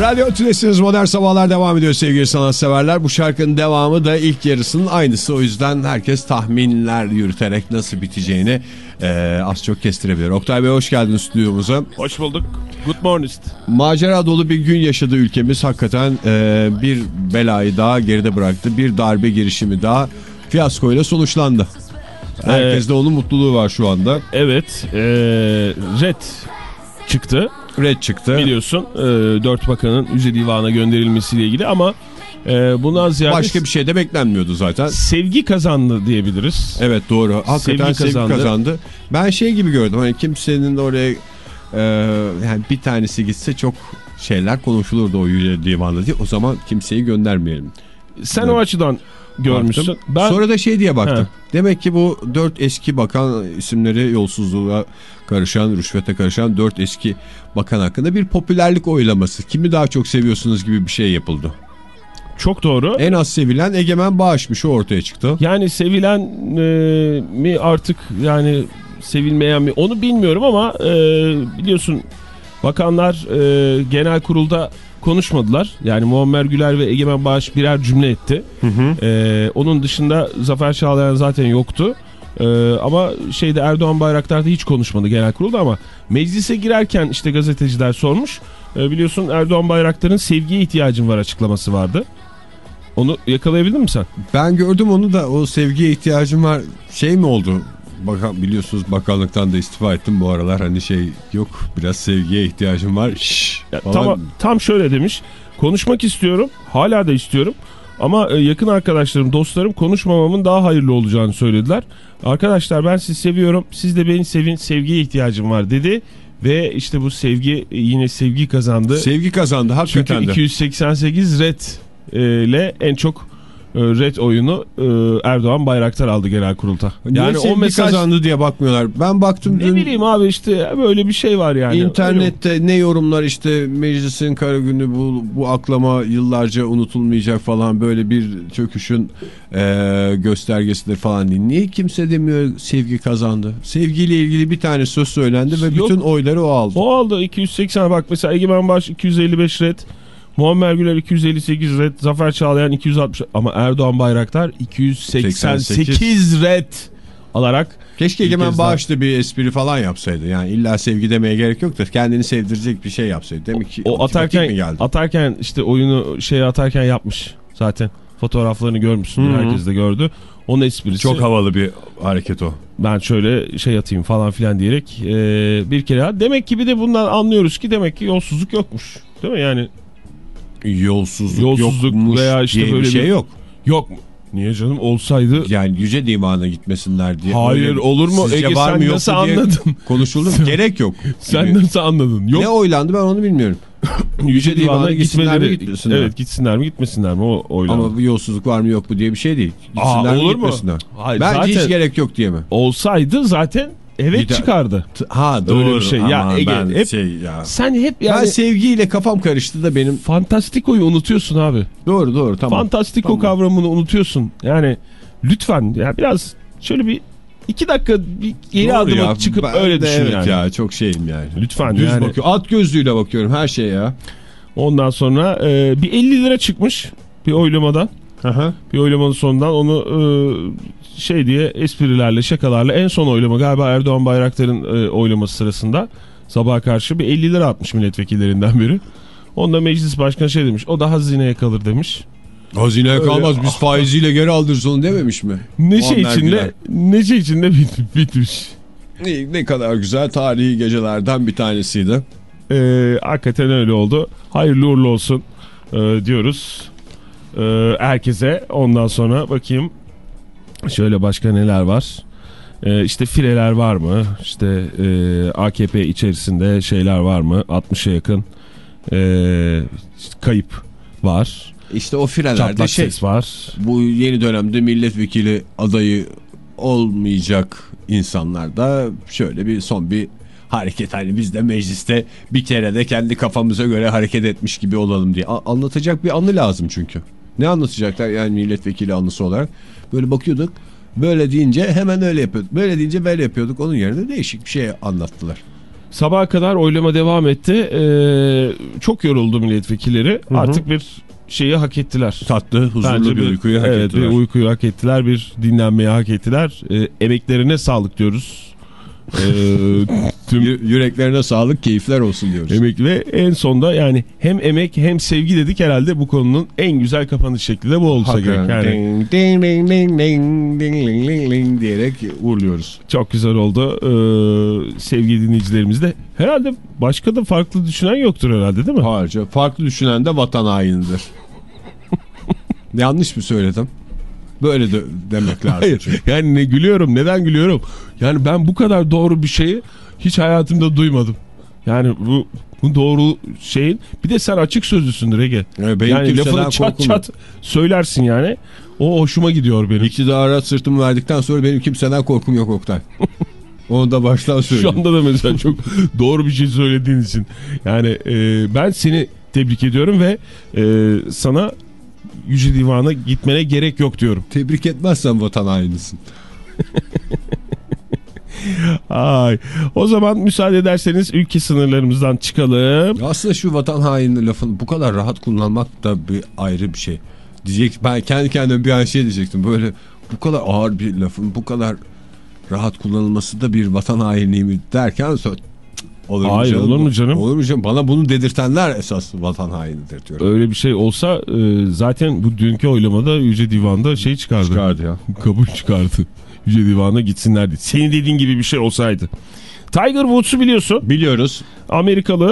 Radyo Tülesi'niz Modern Sabahlar devam ediyor sevgili sanatseverler. Bu şarkının devamı da ilk yarısının aynısı. O yüzden herkes tahminler yürüterek nasıl biteceğini eee, az çok kestirebilir. Oktay Bey hoş geldiniz stüdyomuza. Hoş bulduk. Good morning. Macera dolu bir gün yaşadı ülkemiz. Hakikaten eee, bir belayı daha geride bıraktı. Bir darbe girişimi daha fiyaskoyla sonuçlandı. Herkeste onun mutluluğu var şu anda. Evet. E, red çıktı Red çıktı. biliyorsun. E, dört bakanın Yüce Divan'a gönderilmesiyle ilgili ama e, bundan ziyade Başka bir şey de beklenmiyordu zaten. sevgi kazandı diyebiliriz. Evet doğru. Hakikaten sevgi, Sevgi kazandı. kazandı. Ben şey gibi gördüm. Hani kimsenin oraya e, yani bir tanesi gitse çok şeyler konuşulurdu o yüce divanda diye. O zaman kimseyi göndermeyelim. Sen Evet. o açıdan görmüşsün. Baktım. Ben Sonra da şey diye baktım. He. Demek ki bu dört eski bakan isimleri yolsuzluğa karışan, rüşvete karışan dört eski bakan hakkında bir popülerlik oylaması. Kimi daha çok seviyorsunuz gibi bir şey yapıldı. çok doğru. En az sevilen Egemen Bağış'mış o ortaya çıktı. Yani sevilen e, mi artık yani sevilmeyen mi onu bilmiyorum ama e, biliyorsun bakanlar e, genel kurulda konuşmadılar. Yani Muammer Güler ve Egemen Bağış birer cümle etti. E, onun dışında Zafer Çağlayan zaten yoktu. E, ama şeyde Erdoğan Bayraktar da hiç konuşmadı genel kurulda ama meclise girerken işte gazeteciler sormuş. E, biliyorsun Erdoğan Bayraktar'ın sevgiye ihtiyacım var açıklaması vardı. Onu yakalayabildin mi sen? Ben gördüm onu da o sevgiye ihtiyacım var. Şey mi oldu? Bakan, biliyorsunuz bakanlıktan da istifa ettim bu aralar. Hani şey yok biraz sevgiye ihtiyacım var. Ya, falan. tam, tam şöyle demiş. Konuşmak istiyorum. Hala da istiyorum. Ama e, yakın arkadaşlarım, dostlarım konuşmamamın daha hayırlı olacağını söylediler. Arkadaşlar ben sizi seviyorum. Siz de beni sevin. Sevgiye ihtiyacım var dedi. Ve işte bu sevgi e, yine sevgi kazandı. Sevgi kazandı Çünkü hakikaten de. 288 red e, ile en çok red oyunu e, Erdoğan Bayraktar aldı genel kurulta. Yani sevgi o mesaj kazandı diye bakmıyorlar. Ben baktım ne dün bileyim abi işte böyle bir şey var yani. İnternette ne yorumlar işte meclisin kara günü bu, bu aklama yıllarca unutulmayacak falan böyle bir çöküşün eee, göstergesidir falan diye. Niye kimse demiyor sevgi kazandı? Sevgiyle ilgili bir tane söz söylendi ve Yok. bütün oyları o aldı. O aldı 280 bak mesela Egemen Baş 255 red. Muammer Güler 258 red. Zafer Çağlayan 260 ama Erdoğan Bayraktar 288 red alarak Keşke Egemen kez daha- Bağış da bir espri falan yapsaydı. Yani illa sevgi demeye gerek yok da kendini sevdirecek bir şey yapsaydı. Demek ki o atarken mi geldi? atarken işte oyunu şeye atarken yapmış zaten. Fotoğraflarını hı. Herkes de gördü. Onun esprisi. Çok havalı bir hareket o. ben şöyle şey atayım falan filan diyerek e, bir kere daha. Demek ki bir de bundan anlıyoruz ki demek ki yolsuzluk yokmuş. Değil mi yani? Yolsuzluk, Yolsuzluk yokmuş veya işte diye böyle bir şey bir- yok. Yok mu? Niye canım olsaydı Yani yüce divana gitmesinler diye. Hayır, Öyle- olur mu? Ege, var sen mı yok nasıl anladın? Konuşuldu mu? Gerek yok. Sen gibi. nasıl anladın? Yok. Ne oylandı ben onu bilmiyorum. Yüce Divan'a Divan'a gitsinler mi, gitmesinler? Evet gitsinler mi gitmesinler mi o oylandı. Ama bir yolsuzluk var mı yok mu diye bir şey değil. Aa, Gitsinler mi olur mu? gitmesinler. Hayır, Bence zaten hiç gerek yok diye mi? olsaydı zaten evet Bir çıkardı. Ha Öyle doğru. bir şey. Ya Ege, ben hep- şey ya. Sen hep Ben yani sevgiyle kafam karıştı da benim. fantastikoyu unutuyorsun abi. Doğru doğru tamam. Fantastiko Tamam. kavramını unutuyorsun. Yani lütfen ya biraz şöyle bir iki dakika bir geri Doğru adıma ya, çıkıp ben öyle düşün evet yani. ya çok şeyim yani. Lütfen Düz yani. bakıyorum. At gözlüğüyle bakıyorum her şeye ya. Ondan sonra e, bir 50 lira çıkmış bir oylamadan. Aha. Bir oylamanın sonundan onu e, şey diye esprilerle şakalarla en son oylama galiba Erdoğan Bayraktar'ın e, oylaması sırasında sabaha karşı bir 50 lira atmış milletvekillerinden biri. Onda meclis başkanı şey demiş o da hazineye kalır demiş. Hazineye Öyle- kalmaz biz faiziyle geri aldırırız onu dememiş mi? Neşe içinde Güler. neşe içinde bit- bitmiş. Ne, ne kadar güzel tarihi gecelerden bir tanesiydi. E, hakikaten öyle oldu. Hayırlı uğurlu olsun e, diyoruz e, herkese. Ondan sonra bakayım şöyle başka neler var. E, işte fileler var mı? İşte e, AKP içerisinde şeyler var mı? 60'a yakın e, kayıp var. İşte o firelerde Çatlak şey ses var. bu yeni dönemde milletvekili adayı olmayacak insanlar da şöyle bir son bir hareket hani biz de mecliste bir kere de kendi kafamıza göre hareket etmiş gibi olalım diye A- anlatacak bir anı lazım çünkü. Ne anlatacaklar yani milletvekili anısı olarak? Böyle bakıyorduk. Böyle deyince hemen öyle yapıyorduk. Böyle deyince böyle yapıyorduk. Onun yerine değişik bir şey anlattılar. Sabaha kadar oylama devam etti. Ee, çok yoruldu milletvekilleri. Artık bir şeyi hak ettiler. Tatlı, huzurlu Bence bir uykuyu hak evet, ettiler. Bir uykuyu hak ettiler. Bir dinlenmeyi hak ettiler. Ee, emeklerine sağlık diyoruz. Ee, tüm yüreklerine sağlık, keyifler olsun diyoruz. Emek ve en sonda yani hem emek hem sevgi dedik herhalde bu konunun en güzel kapanış şekli de bu olsa Hakikaten. gerek. Yani... Ding, ding, ding, ding, ding, ding, ding, diyerek uğurluyoruz. Çok güzel oldu. Ee, sevgili dinleyicilerimiz de herhalde başka da farklı düşünen yoktur herhalde değil mi? Hayır. Farklı düşünen de vatan hainidir. Yanlış mı söyledim? Böyle de demek lazım. Hayır. çünkü. Yani ne gülüyorum. Neden gülüyorum? Yani ben bu kadar doğru bir şeyi hiç hayatımda duymadım. Yani bu bu doğru şeyin bir de sen açık sözlüsündür Ege. Benim yani kimseden lafını çat korkum yok. çat söylersin yani. O hoşuma gidiyor benim. İktidara sırtımı verdikten sonra benim kimseden korkum yok Oktay. Onu da baştan Şu söyleyeyim. anda da mesela çok doğru bir şey söylediğin için. Yani e, ben seni tebrik ediyorum ve e, sana Yüce Divan'a gitmene gerek yok diyorum. Tebrik etmezsen vatan hainisin. Ay. O zaman müsaade ederseniz ülke sınırlarımızdan çıkalım. Aslında şu vatan haini lafını bu kadar rahat kullanmak da bir ayrı bir şey. Diyecek ben kendi kendime bir an şey diyecektim. Böyle bu kadar ağır bir lafın bu kadar rahat kullanılması da bir vatan hainliği mi derken olur mu Hayır, canım? olur mu canım? Olur mu canım? Bana bunu dedirtenler esas vatan hainidir diyorum. Öyle bir şey olsa e, zaten bu dünkü oylamada Yüce Divan'da şey çıkardı. Çıkardı ya. Kabul çıkardı. Yüce Divan'a gitsinler diye. Senin dediğin gibi bir şey olsaydı. Tiger Woods'u biliyorsun. Biliyoruz. Amerikalı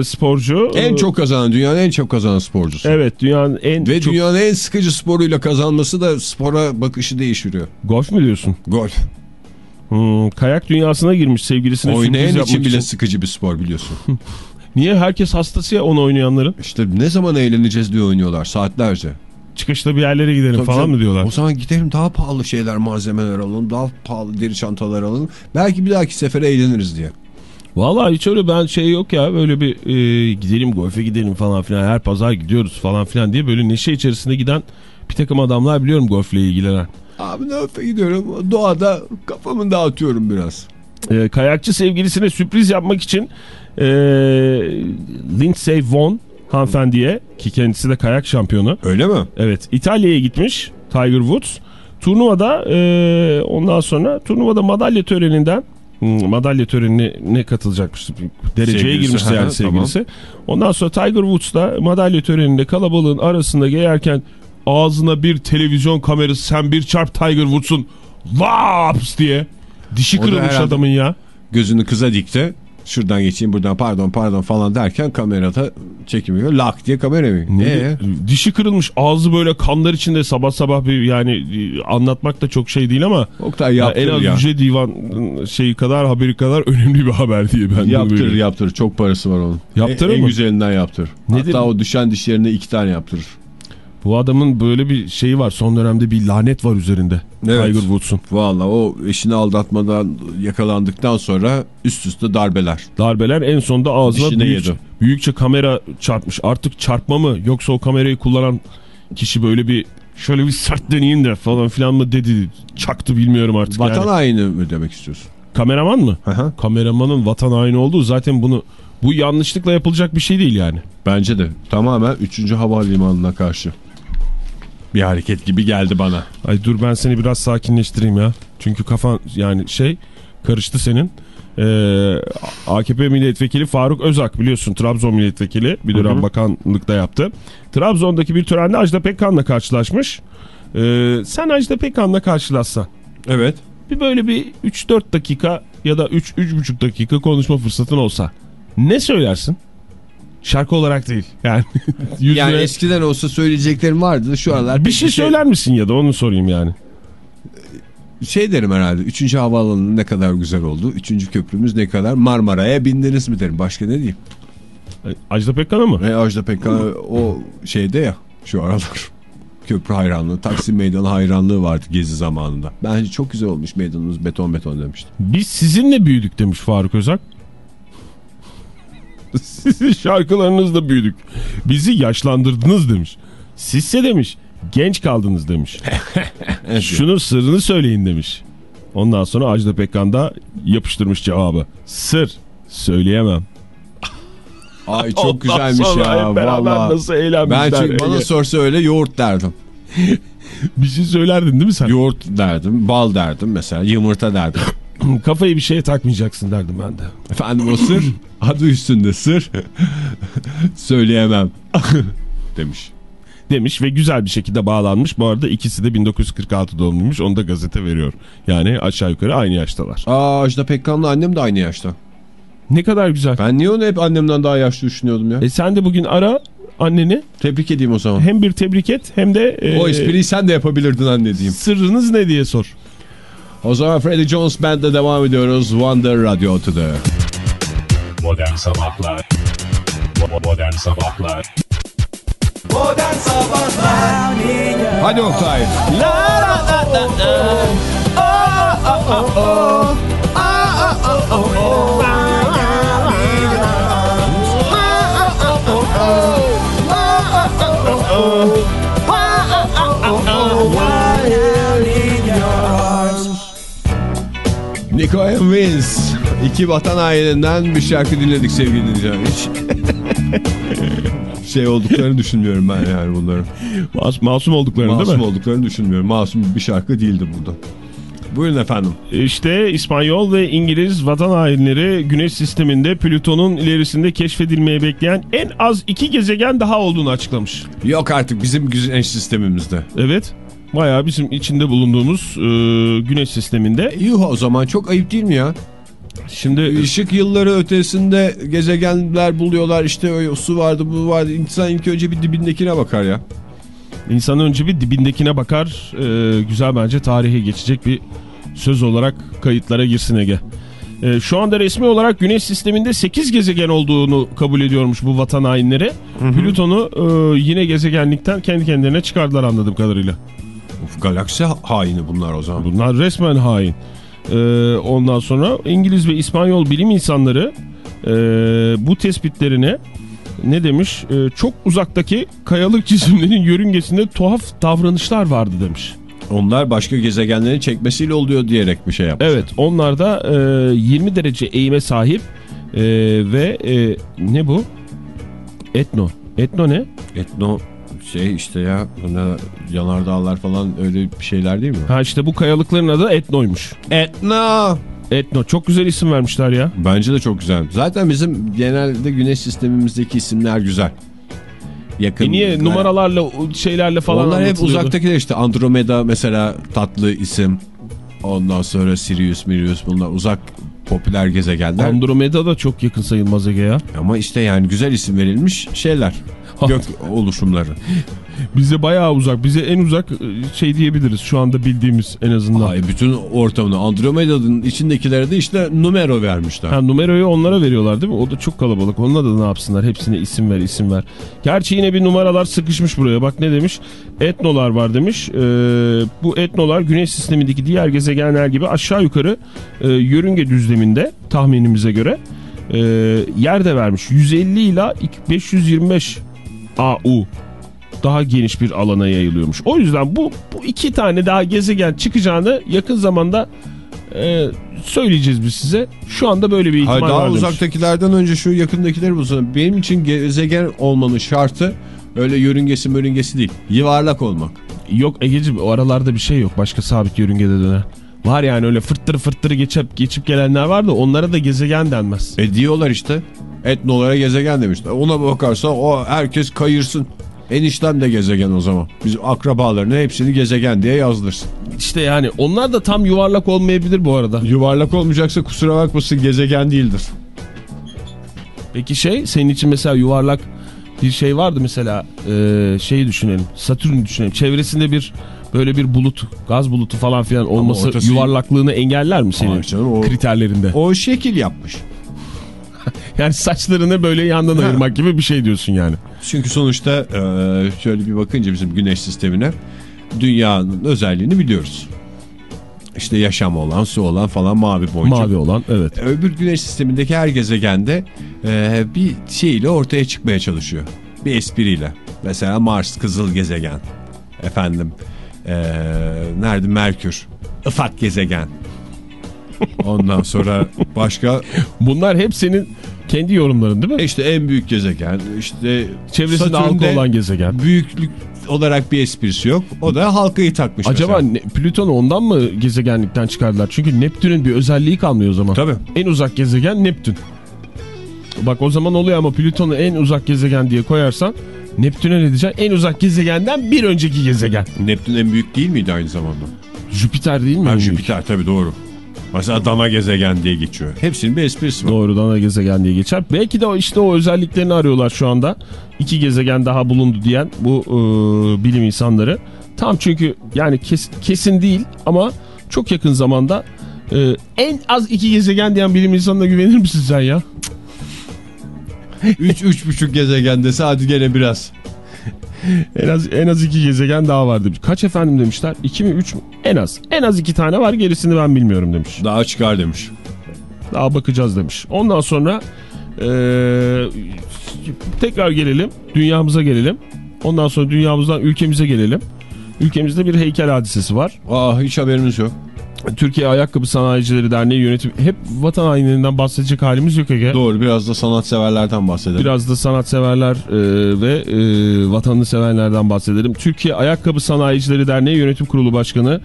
e, sporcu. En çok kazanan, dünyanın en çok kazanan sporcusu. Evet dünyanın en Ve çok... dünyanın en sıkıcı sporuyla kazanması da spora bakışı değiştiriyor. Golf mü diyorsun? Golf. Hmm, kayak dünyasına girmiş sevgilisine Oynayan yapmak için bile için. sıkıcı bir spor biliyorsun. Niye herkes hastası ya onu oynayanların? İşte ne zaman eğleneceğiz diye oynuyorlar saatlerce. Çıkışta bir yerlere gidelim Tabii falan canım. mı diyorlar? O zaman gidelim daha pahalı şeyler malzemeler alalım. Daha pahalı deri çantalar alalım. Belki bir dahaki sefere eğleniriz diye. Vallahi hiç öyle ben şey yok ya böyle bir e, gidelim golfe gidelim falan filan her pazar gidiyoruz falan filan diye böyle neşe içerisinde giden bir takım adamlar biliyorum golfle ilgilenen. Abi ne öpe gidiyorum. Doğada kafamı dağıtıyorum biraz. E, kayakçı sevgilisine sürpriz yapmak için e, Lindsey Vonn hanımefendiye ki kendisi de kayak şampiyonu. Öyle mi? Evet İtalya'ya gitmiş Tiger Woods. Turnuvada e, ondan sonra turnuvada madalya töreninden hmm, madalya törenine ne katılacakmış? Dereceye Sevgilisi, girmişti yani sevgilisi. Ondan sonra Tiger Woods da madalya töreninde kalabalığın arasında gelirken ağzına bir televizyon kamerası sen bir çarp Tiger Woods'un laps diye dişi kırılmış adamın ya. Gözünü kıza dikti. Şuradan geçeyim buradan pardon pardon falan derken kamerada çekim yapıyor. Lak diye kamera mı? Ne- Ee? Dişi kırılmış ağzı böyle kanlar içinde sabah sabah bir yani e, anlatmak da çok şey değil ama Oktay Ya yaptır en az ya. Yüce Divan şeyi kadar haberi kadar önemli bir haber diye ben Yaptır böyle- yaptır. Çok parası var onun. Yaptırır en, en mı? güzelinden yaptır. Nedir? Hatta o düşen dişlerine iki tane yaptırır. Bu adamın böyle bir şeyi var son dönemde bir lanet var üzerinde. Evet. Tiger Woods'un. Valla o eşini aldatmadan yakalandıktan sonra üst üste darbeler. Darbeler en sonunda ağzına Dişine büyükçe, yedi. büyükçe kamera çarpmış. Artık çarpma mı yoksa o kamerayı kullanan kişi böyle bir şöyle bir sert deneyeyim de falan filan mı dedi. Çaktı bilmiyorum artık Vatan yani. haini mi demek istiyorsun? Kameraman mı? Hı. Kameramanın vatan haini olduğu zaten bunu bu yanlışlıkla yapılacak bir şey değil yani. Bence de tamamen 3. Havalimanı'na karşı. Bir hareket gibi geldi bana. Ay dur ben seni biraz sakinleştireyim ya. Çünkü kafan yani şey karıştı senin. Ee, AKP milletvekili Faruk Özak biliyorsun Trabzon milletvekili bir dönem bakanlıkta yaptı. Trabzon'daki bir törende Ajda Pekkan'la karşılaşmış. Ee, sen Ajda Pekkan'la karşılaşsan Evet. bir böyle bir 3-4 dakika ya da 3-3,5 dakika konuşma fırsatın olsa ne söylersin? Şarkı olarak değil. Yani, Yani eskiden olsa söyleyeceklerim vardı. Şu aralar bir pek şey söyler misin ya da onu sorayım yani. Şey derim herhalde. 3. havaalanı ne kadar güzel oldu. 3. köprümüz ne kadar Marmara'ya bindiniz mi derim. Başka ne diyeyim? Ajda Pekkan'a mı? E, Ajda Pekkan o şeyde ya şu aralar. Köprü hayranlığı, Taksim Meydanı hayranlığı vardı gezi zamanında. Bence çok güzel olmuş meydanımız beton beton demiştim. Biz sizinle büyüdük demiş Faruk Özak. Sizin şarkılarınızla büyüdük. Bizi yaşlandırdınız demiş. Sizse demiş genç kaldınız demiş. Şunun sırrını söyleyin demiş. Ondan sonra Ajda Pekkan da yapıştırmış cevabı. Sır söyleyemem. Ay çok Ondan güzelmiş ya vallahi. nasıl eğlenmişler. Ben çünkü bana sorsa öyle yoğurt derdim. bir şey söylerdin değil mi sen? Yoğurt derdim, bal derdim mesela, yumurta derdim. Kafayı bir şeye takmayacaksın derdim ben de. Efendim o sır, adı üstünde sır. Söyleyemem. Demiş. Demiş ve güzel bir şekilde bağlanmış. Bu arada ikisi de 1946 doğumluymuş. Onu da gazete veriyor. Yani aşağı yukarı aynı yaştalar. Aa Ajda Pekkan'la annem de aynı yaşta. Ne kadar güzel. Ben niye onu hep annemden daha yaşlı düşünüyordum ya? E sen de bugün ara anneni. Tebrik edeyim o zaman. Hem bir tebrik et hem de e, O espriyi sen de yapabilirdin anne diyeyim. sırrınız ne diye sor. O zaman Freddie Jones Band'le devam ediyoruz. Wonder Radio Today. Modern Sabahlar Modern Sabahlar Modern Sabahlar Hadi Oktay. Nico and Vince. İki vatan ailelerinden bir şarkı dinledik sevgili dinleyiciler. Şey olduklarını düşünmüyorum ben yani bunların. Mas masum olduklarını Masum değil mi? olduklarını düşünmüyorum. Masum bir şarkı değildi burada. Buyurun efendim. İşte İspanyol ve İngiliz vatan hainleri Güneş sisteminde Plüton'un ilerisinde keşfedilmeye bekleyen en az iki gezegen daha olduğunu açıklamış. Yok artık bizim güneş sistemimizde. Evet. Bayağı bizim içinde bulunduğumuz e, Güneş sisteminde. Yuh o zaman çok ayıp değil mi ya? Şimdi Işık yılları ötesinde gezegenler buluyorlar işte o su vardı bu vardı. İnsan ilk önce bir dibindekine bakar ya. insan önce bir dibindekine bakar. E, güzel bence tarihe geçecek bir söz olarak kayıtlara girsin Ege. E, şu anda resmi olarak Güneş sisteminde 8 gezegen olduğunu kabul ediyormuş bu vatan hainleri. Plüton'u e, yine gezegenlikten kendi kendilerine çıkardılar anladığım kadarıyla. Of, galaksi haini bunlar o zaman. Bunlar resmen hain. Ee, ondan sonra İngiliz ve İspanyol bilim insanları e, bu tespitlerine ne demiş? E, çok uzaktaki kayalık cisimlerin yörüngesinde tuhaf davranışlar vardı demiş. Onlar başka gezegenlerin çekmesiyle oluyor diyerek bir şey yapmış. Evet onlar da e, 20 derece eğime sahip e, ve e, ne bu? Etno. Etno ne? Etno şey işte ya buna yanardağlar falan öyle bir şeyler değil mi? Ha işte bu kayalıkların adı Etno'ymuş. Etno. Etno çok güzel isim vermişler ya. Bence de çok güzel. Zaten bizim genelde güneş sistemimizdeki isimler güzel. Yakın. E niye numaralarla şeylerle falan Onlar hep uzaktakiler işte. Andromeda mesela tatlı isim. Ondan sonra Sirius, Mirius bunlar uzak popüler gezegenler. Andromeda da çok yakın sayılmaz Ege ya. Ama işte yani güzel isim verilmiş şeyler. Gök oluşumları. Bize bayağı uzak. Bize en uzak e, şey diyebiliriz şu anda bildiğimiz en azından. Ay bütün ortamını Andromeda'nın içindekilere de işte numero vermişler. Ha, numarayı onlara veriyorlar değil mi? O da çok kalabalık. Onunla da ne yapsınlar? Hepsine isim ver, isim ver. Gerçi yine bir numaralar sıkışmış buraya. Bak ne demiş? Etnolar var demiş. Ee, bu etnolar güneş sistemindeki diğer gezegenler gibi aşağı yukarı e, yörünge düzleminde tahminimize göre e, yer de vermiş. 150 ila 525 AU daha geniş bir alana yayılıyormuş. O yüzden bu, bu iki tane daha gezegen çıkacağını yakın zamanda e, söyleyeceğiz biz size. Şu anda böyle bir ihtimal Hayır, daha var demiş. uzaktakilerden önce şu yakındakileri bulsun. Benim için gezegen olmanın şartı öyle yörüngesi mörüngesi değil. Yuvarlak olmak. Yok Ege'ciğim o aralarda bir şey yok. Başka sabit yörüngede dönen. Var yani öyle fırttır fırttır geçip, geçip gelenler var da onlara da gezegen denmez. E diyorlar işte. Etnolara gezegen demişler. Ona bakarsa o herkes kayırsın. Eniştem de gezegen o zaman. Bizim akrabalarını hepsini gezegen diye yazdırsın. İşte yani onlar da tam yuvarlak olmayabilir bu arada. Yuvarlak olmayacaksa kusura bakmasın gezegen değildir. Peki şey senin için mesela yuvarlak bir şey vardı mesela e, şeyi düşünelim Satürn'ü düşünelim çevresinde bir böyle bir bulut gaz bulutu falan filan olması ortası- yuvarlaklığını engeller mi senin Hayır canım, o- kriterlerinde? O şekil yapmış. Yani saçlarını böyle yandan ayırmak gibi bir şey diyorsun yani. Çünkü sonuçta e, şöyle bir bakınca bizim güneş sistemine dünyanın özelliğini biliyoruz. İşte yaşam olan, su olan falan mavi boncuk. Mavi olan evet. Öbür güneş sistemindeki her gezegende e, bir şeyle ortaya çıkmaya çalışıyor. Bir espriyle. Mesela Mars kızıl gezegen. Efendim ee, nerede Merkür ıfak gezegen. Ondan sonra başka Bunlar hep senin kendi yorumların değil mi? işte en büyük gezegen işte Çevresinde halka olan gezegen. büyüklük olarak bir esprisi yok. O da halkayı takmış Acaba mesela. Plüton'u ondan mı gezegenlikten çıkardılar? Çünkü Neptün'ün bir özelliği kalmıyor o zaman. Tabii. En uzak gezegen Neptün. Bak o zaman oluyor ama Plüton'u en uzak gezegen diye koyarsan Neptün'e ne diyeceksin? En uzak gezegenden bir önceki gezegen. Neptün en büyük değil miydi aynı zamanda? Jüpiter değil mi? Ha? Jüpiter tabii doğru. Mesela dana gezegen diye geçiyor. Hepsinin bir esprisi var. Doğrudan da gezegen diye geçer. Belki de o işte o özelliklerini arıyorlar şu anda. İki gezegen daha bulundu diyen bu e, bilim insanları. Tam çünkü yani kes- kesin değil ama çok yakın zamanda e, en az iki gezegen diyen bilim insanına güvenir misin sen ya? 3 üç, buçuk gezegen dese hadi gene biraz. En az en az iki gezegen daha var demiş. Kaç efendim demişler? İki mi üç mü? En az. En az iki tane var gerisini ben bilmiyorum demiş. Daha çıkar demiş. Daha bakacağız demiş. Ondan sonra eee, tekrar gelelim. Dünyamıza gelelim. Ondan sonra dünyamızdan ülkemize gelelim. Ülkemizde bir heykel hadisesi var. Aa hiç haberimiz yok. Türkiye Ayakkabı Sanayicileri Derneği yönetim hep vatan hainlerinden bahsedecek halimiz yok Ege. Doğru biraz da sanatseverlerden bahsedelim. Biraz da sanatseverler e, ve e, vatanını sevenlerden bahsedelim. Türkiye Ayakkabı Sanayicileri Derneği Yönetim Kurulu Başkanı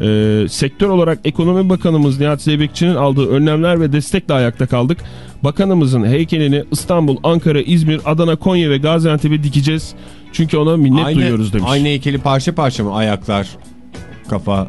e, sektör olarak Ekonomi Bakanımız Nihat Zeybekçi'nin aldığı önlemler ve destekle ayakta kaldık. Bakanımızın heykelini İstanbul, Ankara, İzmir, Adana, Konya ve Gaziantep'e dikeceğiz. Çünkü ona minnet aynı, duyuyoruz demiş. Aynı heykeli parça parça mı? Ayaklar, kafa,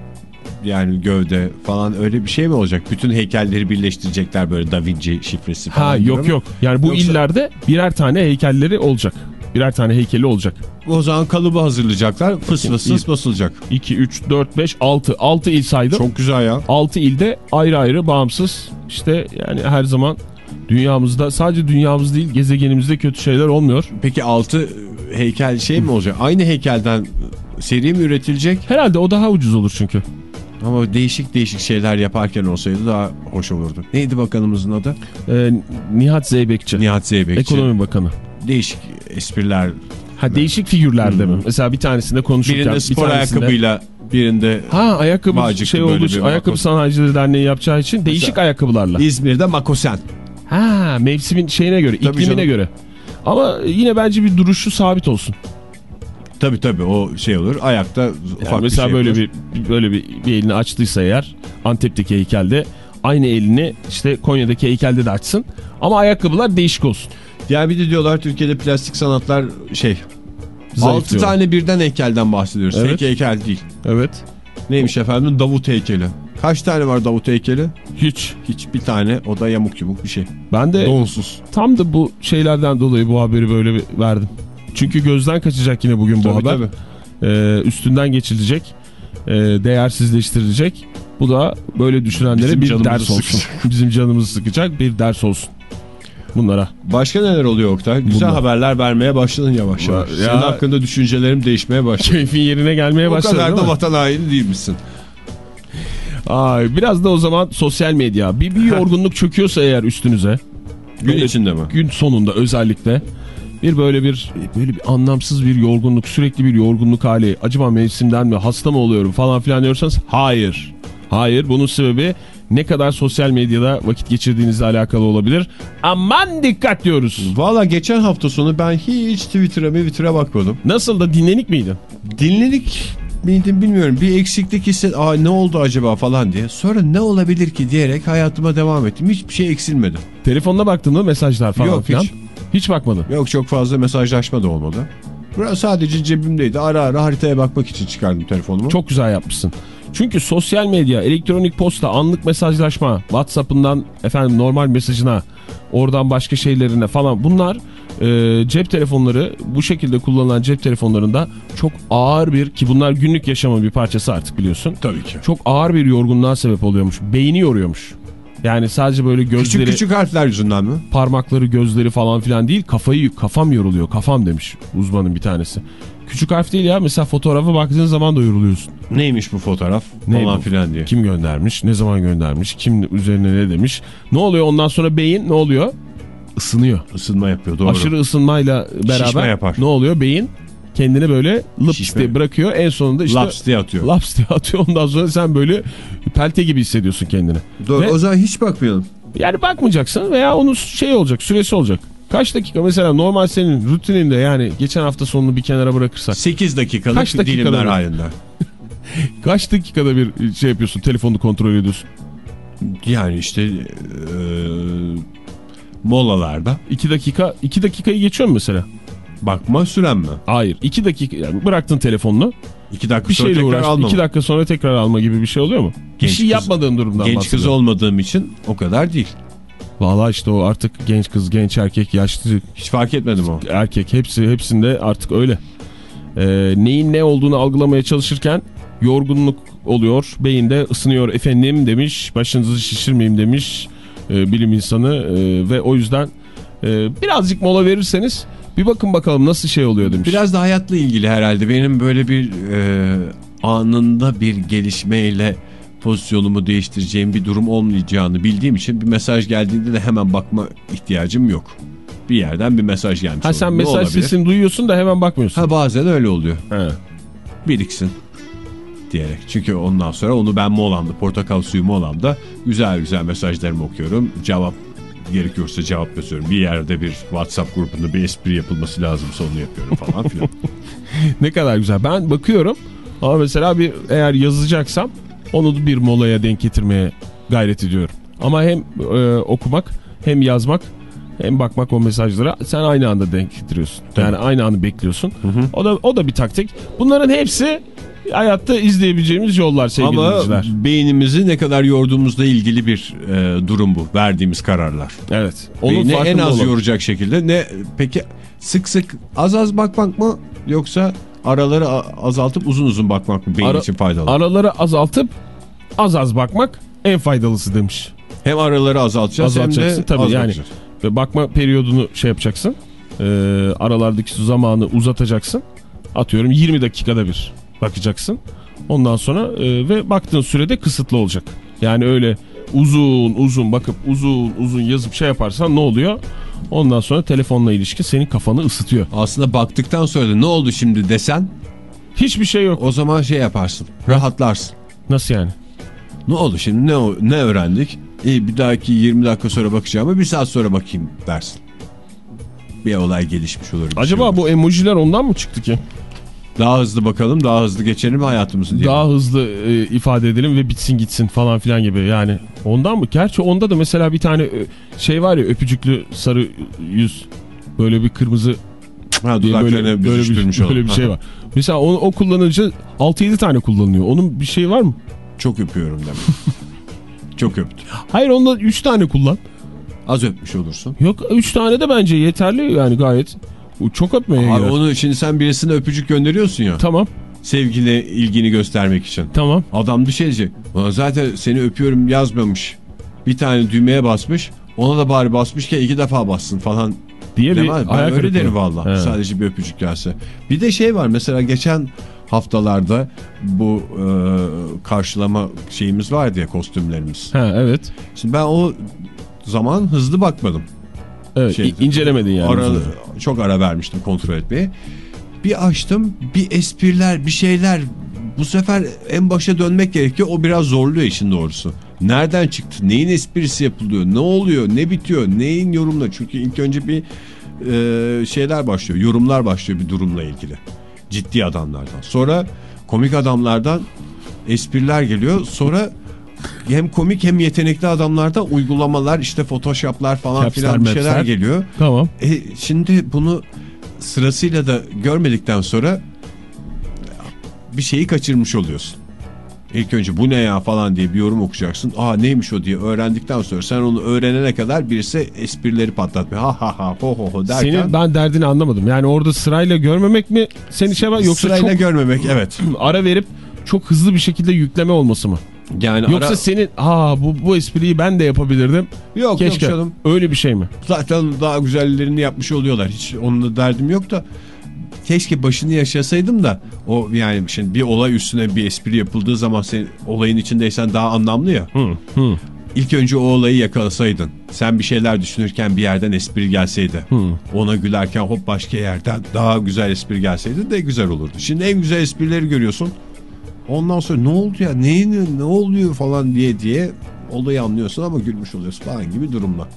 yani gövde falan öyle bir şey mi olacak? Bütün heykelleri birleştirecekler böyle Da Vinci şifresi falan. Ha yok yok. Yani bu Yoksa- illerde birer tane heykelleri olacak. Birer tane heykeli olacak. O zaman kalıbı hazırlayacaklar. Fıs fıs fıs basılacak. 2, 3, 4, 5, 6. 6 il saydım. Çok güzel ya. 6 ilde ayrı ayrı bağımsız işte yani her zaman dünyamızda sadece dünyamız değil gezegenimizde kötü şeyler olmuyor. Peki altı heykel şey mi olacak? Aynı heykelden seri mi üretilecek? Herhalde o daha ucuz olur çünkü. Ama değişik değişik şeyler yaparken olsaydı daha hoş olurdu. Neydi bakanımızın adı? Ee, Nihat Zeybekçi. Nihat Zeybekçi. Ekonomi Bakanı. Değişik espriler. Ha değişik figürlerde mi? Mesela bir tanesinde konuşurken Birinde bir spor tanesinde... ayakkabıyla birinde Ha ayakkabı şey bir için makos. ayakkabı sanayicileri derneği yapacağı için değişik ayakkabılarla. İzmir'de Makosen. Ha mevsimin şeyine göre, Tabii iklimine canım. göre. Ama yine bence bir duruşu sabit olsun. Tabii tabii o şey olur. Ayakta Yani ufak mesela bir şey böyle olur. bir böyle bir, bir elini açtıysa eğer Antep'teki heykelde aynı elini işte Konya'daki heykelde de açsın. Ama ayakkabılar değişik olsun. Yani bir de diyorlar Türkiye'de plastik sanatlar şey. Zayıf 6 diyorlar. tane birden heykelden bahsediyoruz. Evet. Tek heykel değil. Evet. Neymiş efendim? Davut heykeli. Kaç tane var Davut heykeli? Hiç. Hiç bir tane. O da yamuk yumuk bir şey. Ben de Donsuz. tam da bu şeylerden dolayı bu haberi böyle verdim. Çünkü gözden kaçacak yine bugün bu Tabii, haber. tabii. Ee, üstünden geçilecek. Ee, değersizleştirilecek. Bu da böyle düşünenlere Bizim bir ders olsun. sıkacak. Bizim canımızı sıkacak bir ders olsun. Bunlara. Başka neler oluyor Oktay? Güzel Bunlar. haberler vermeye başladın yavaş yavaş. Ya- Senin hakkında düşüncelerim değişmeye başladı. Keyfin yerine gelmeye o başladı kadar değil da vatan haini değil misin? Ay, biraz da o zaman sosyal medya. Bir, bir yorgunluk çöküyorsa eğer üstünüze. Gün içinde mi? Gün sonunda özellikle bir böyle bir böyle bir anlamsız bir yorgunluk, sürekli bir yorgunluk hali. Acaba mevsimden mi, hasta mı oluyorum falan filan diyorsanız hayır. Hayır, bunun sebebi ne kadar sosyal medyada vakit geçirdiğinizle alakalı olabilir. Aman dikkat diyoruz. Valla geçen hafta sonu ben hiç Twitter'a Twitter'a bakmadım. Nasıl da dinlenik miydin? Dinledik miydim bilmiyorum. Bir eksiklik hisset. Aa ne oldu acaba falan diye. Sonra ne olabilir ki diyerek hayatıma devam ettim. Hiçbir şey eksilmedi. Telefonuna baktın mı mesajlar falan Yok, filan? hiç. Hiç bakmadın. Yok çok fazla mesajlaşma da olmadı. Sadece cebimdeydi. Ara ara haritaya bakmak için çıkardım telefonumu. Çok güzel yapmışsın. Çünkü sosyal medya, elektronik posta, anlık mesajlaşma, WhatsApp'ından efendim normal mesajına, oradan başka şeylerine falan bunlar e, cep telefonları bu şekilde kullanılan cep telefonlarında çok ağır bir ki bunlar günlük yaşamın bir parçası artık biliyorsun. Tabii ki. Çok ağır bir yorgunluğa sebep oluyormuş. Beyni yoruyormuş. Yani sadece böyle gözleri, Küçük küçük harfler yüzünden mi? parmakları, gözleri falan filan değil kafayı kafam yoruluyor. Kafam demiş uzmanın bir tanesi. Küçük harf değil ya mesela fotoğrafa baktığın zaman da yoruluyorsun. Neymiş bu fotoğraf Ne falan bu? filan diye. Kim göndermiş, ne zaman göndermiş, kim üzerine ne demiş. Ne oluyor ondan sonra beyin ne oluyor? Isınıyor. Isınma yapıyor doğru. Aşırı ısınmayla beraber Şişme yapar. ne oluyor? Beyin kendini böyle lıps diye bırakıyor. En sonunda işte Laps diye atıyor. laps diye atıyor. Ondan sonra sen böyle pelte gibi hissediyorsun kendini. Doğru. Ve- O zaman hiç bakmayalım. Yani bakmayacaksın veya onun şey olacak, süresi olacak. Kaç dakika mesela normal senin rutininde yani geçen hafta sonunu bir kenara bırakırsak 8 dakikalık Kaç dakikada dilimler halinde. kaç dakikada bir şey yapıyorsun telefonunu kontrol ediyorsun? Yani işte eee, molalarda 2 dakika 2 dakikayı geçiyor mu mesela? Bakma süren mi? Hayır 2 dakika yani bıraktın telefonunu 2 dakika bir sonra tekrar uğraştın almam. 2 dakika sonra tekrar alma gibi bir şey oluyor mu? bir Genç şey kız- yapmadığın durumdan Genç kız bahsediyorum. olmadığım için o kadar değil. Valla işte o artık genç kız, genç erkek, yaşlı Hiç fark etmedim o. erkek hepsi hepsinde artık öyle. Ee, neyin ne olduğunu algılamaya çalışırken yorgunluk oluyor. Beyinde ısınıyor efendim demiş. Başınızı şişirmeyeyim demiş e, bilim insanı E, ve o yüzden e, birazcık mola verirseniz bir bakın bakalım nasıl şey oluyor demiş. Biraz da hayatla ilgili herhalde. Benim böyle bir e, anında bir gelişmeyle pozisyonumu değiştireceğim bir durum olmayacağını bildiğim için bir mesaj geldiğinde de hemen bakma ihtiyacım yok. Bir yerden bir mesaj gelmiş. ha olur. sen mesaj sesini duyuyorsun da hemen bakmıyorsun. Ha bazen öyle oluyor. He. Biriksin diyerek. Çünkü ondan sonra onu ben molamda, portakal suyu molamda güzel güzel mesajlarımı okuyorum. Cevap gerekiyorsa cevap yazıyorum. Bir yerde bir WhatsApp grubunda bir espri yapılması lazımsa onu yapıyorum falan filan. Ne kadar güzel. Ben bakıyorum ama mesela bir eğer yazacaksam onu bir molaya denk getirmeye gayret ediyorum. Ama hem e, okumak hem yazmak hem bakmak o mesajlara sen aynı anda denk getiriyorsun. Yani aynı anı bekliyorsun. O da o da bir taktik. Bunların hepsi hayatta izleyebileceğimiz yollar sevgili Ama dinleyiciler. beynimizi ne kadar yorduğumuzla ilgili bir e, durum bu. Verdiğimiz kararlar. Evet. Onun Beyni en az olalım. yoracak şekilde. Ne peki sık sık az az bakmak mı yoksa araları azaltıp uzun uzun bakmak mı beyin Ara- için faydalı? Araları azaltıp az az bakmak en faydalısı demiş. hem araları azaltacağız hem Azaltacaksın de tabii yani. Ve bakma periyodunu şey yapacaksın. Ee, aralardaki zamanı uzatacaksın. Atıyorum 20 dakikada bir bakacaksın. Ondan sonra e, ve baktığın sürede kısıtlı olacak. Yani öyle uzun uzun bakıp uzun uzun yazıp şey yaparsan ne oluyor? Ondan sonra telefonla ilişki senin kafanı ısıtıyor. Aslında baktıktan sonra ne oldu şimdi desen Hiçbir şey yok. o zaman şey yaparsın. Rahatlarsın. Nasıl yani? Ne oldu şimdi ne, ne öğrendik? İyi bir dahaki 20 dakika sonra bakacağıma bir saat sonra bakayım dersin. Bir olay gelişmiş olur. bir şey Acaba olur. bu emojiler ondan mı çıktı ki? Daha hızlı bakalım daha hızlı geçelim hayatımızı diye. Daha hızlı e, ifade edelim ve bitsin gitsin falan filan gibi. Yani ondan mı? Gerçi onda da mesela bir tane e, şey var ya öpücüklü sarı yüz. Böyle bir kırmızı ha, böyle, böyle, bir, böyle bir şey var. Mesela onu, o kullanınca 6-7 tane kullanılıyor. Onun bir şey var mı? Çok öpüyorum demek. Çok öptüm. Hayır onda 3 tane kullan. Az öpmüş olursun. Yok 3 tane de bence yeterli yani gayet. Bu Çok öpmeye Abi girer. onu şimdi sen birisine öpücük gönderiyorsun ya. Tamam Sevgine ilgini göstermek için. tamam. Adam bir şey diyecek. "Ulan Zaten seni öpüyorum yazmamış. Bir tane düğmeye basmış. Ona da bari basmışken iki defa bassın falan. Diye bir Demez. Ben öyle derim valla. Sadece bir öpücük gelse. Bir de şey var mesela geçen haftalarda bu e, karşılama şeyimiz vardı ya kostümlerimiz. Ha evet. Şimdi ben o zaman hızlı bakmadım. Evet Şey, incelemedin yani. Ara, çok ara vermiştim kontrol etmeye. Bir açtım bir espriler bir şeyler. Bu sefer en başa dönmek gerekiyor. O biraz zorluyor işin doğrusu. Nereden çıktı? Neyin esprisi yapılıyor? Ne oluyor? Ne bitiyor? Neyin yorumla? Çünkü ilk önce bir e, şeyler başlıyor yorumlar başlıyor bir durumla ilgili. Ciddi adamlardan. Sonra komik adamlardan espriler geliyor. Sonra hem komik hem yetenekli adamlardan uygulamalar işte photoshoplar falan filan bir şeyler geliyor. Tamam. E, şimdi bunu sırasıyla da görmedikten sonra bir şeyi kaçırmış oluyorsun. İlk önce bu ne ya falan diye bir yorum okuyacaksın. Aa neymiş o diye öğrendikten sonra sen onu öğrenene kadar birisi esprileri patlatmıyor. Ha ha ha ho ho ho derken. Senin ben derdini anlamadım. Yani orada sırayla görmemek mi seni şey var yoksa sırayla çok görmemek evet. ara verip çok hızlı bir şekilde yükleme olması mı? Yani Yoksa ara- senin aa bu, bu espriyi ben de yapabilirdim. yok Keşke. yok canım. Öyle bir şey mi? Zaten daha güzellerini yapmış oluyorlar. Hiç onunla derdim yok da keşke başını yaşasaydım da o yani şimdi bir olay üstüne bir espri yapıldığı zaman sen olayın içindeysen daha anlamlı ya. Hı, hı. ilk önce o olayı yakalasaydın. Sen bir şeyler düşünürken bir yerden espri gelseydi. Ona gülerken hop başka yerden daha güzel espri gelseydi de güzel olurdu. Şimdi en güzel esprileri görüyorsun. Ondan sonra ne oldu ya neyin ne oluyor falan diye diye olayı anlıyorsun ama gülmüş oluyorsun falan gibi durumlar.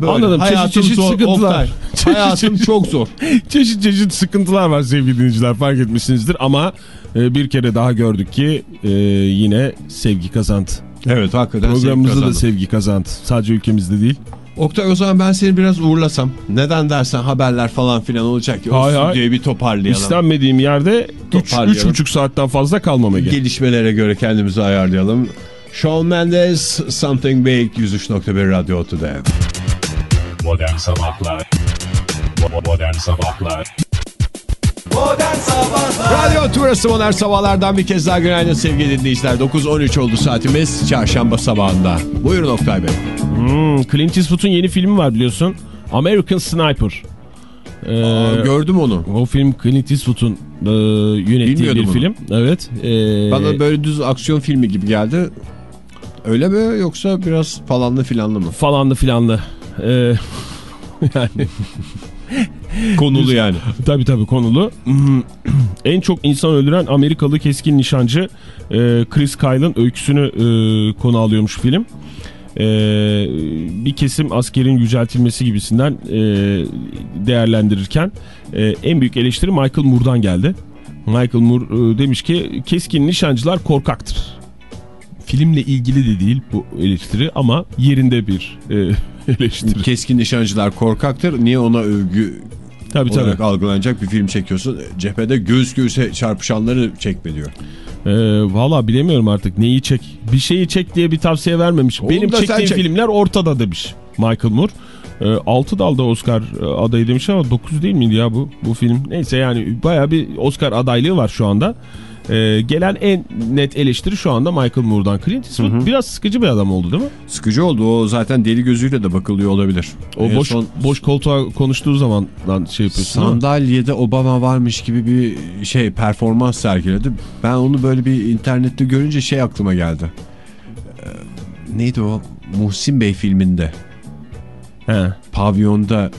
Böyle. Anladım. Çeşit Hayatım çeşit zor, sıkıntılar. Oktay. Çeşit Hayatım çeşit- çok zor. çeşit çeşit sıkıntılar var sevgili dinleyiciler fark etmişsinizdir ama e, bir kere daha gördük ki e, yine sevgi kazandı. Evet hakikaten sevgi Programımızda da sevgi kazandı. Sadece ülkemizde değil. Oktay o zaman ben seni biraz uğurlasam. Neden dersen haberler falan filan olacak. O Hay hay. bir toparlayalım. İstenmediğim yerde Toparlayalım. 3,5 saatten fazla kalmam Ege. Gelişmelere göre kendimizi ayarlayalım. Shawn Mendes, Something Big, 103.1 Radyo Otu'da. Modern Sabahlar Modern Sabahlar Modern Sabahlar Radyo Turası Modern Sabahlardan bir kez daha günaydın sevgili dinleyiciler. 9.13 oldu saatimiz çarşamba sabahında. Buyurun Oktay Bey. Hmm, Clint Eastwood'un yeni filmi var biliyorsun. American Sniper. Ee, Aa, gördüm onu. o film Clint Eastwood'un e, yönettiği Bilmiyordum bir bunu. film. Evet. Ee, Bana böyle düz aksiyon filmi gibi geldi. Öyle mi yoksa biraz falanlı filanlı mı? falanlı filanlı. Ee, yani Konulu yani. tabii tabii konulu. En çok insan öldüren Amerikalı keskin nişancı e, Chris Kyle'ın öyküsünü e, konu alıyormuş film. E, bir kesim askerin yüceltilmesi gibisinden e, değerlendirirken e, en büyük eleştiri Michael Moore'dan geldi. Michael Moore e, demiş ki keskin nişancılar korkaktır. Filmle ilgili de değil bu eleştiri ama yerinde bir e, eleştiri. Keskin nişancılar korkaktır. Niye ona övgü Tabii tabii. olarak algılanacak bir film çekiyorsun? Cephede göğüs göğüse çarpışanları çekme diyor. Ee, Valla bilemiyorum artık neyi çek. Bir şeyi çek diye bir tavsiye vermemiş. Oğlum Benim çektiğim çek. filmler ortada demiş Michael Moore. Ee, 6 dalda Oscar e, adayı demiş ama 9 değil miydi ya bu bu film? Neyse yani baya bir Oscar adaylığı var şu anda. Ee, gelen en net eleştiri şu anda Michael Moore'dan. Clint Eastwood biraz sıkıcı bir adam oldu değil mi? Sıkıcı oldu. O zaten deli gözüyle de bakılıyor olabilir. O En boş son boş koltuğa konuştuğu zamandan şey yapıyorsun sandalyede Obama varmış gibi bir şey performans sergiledi. Ben onu böyle bir internette görünce şey aklıma geldi. Ee, neydi o? Muhsin Bey filminde. He. Pavyonda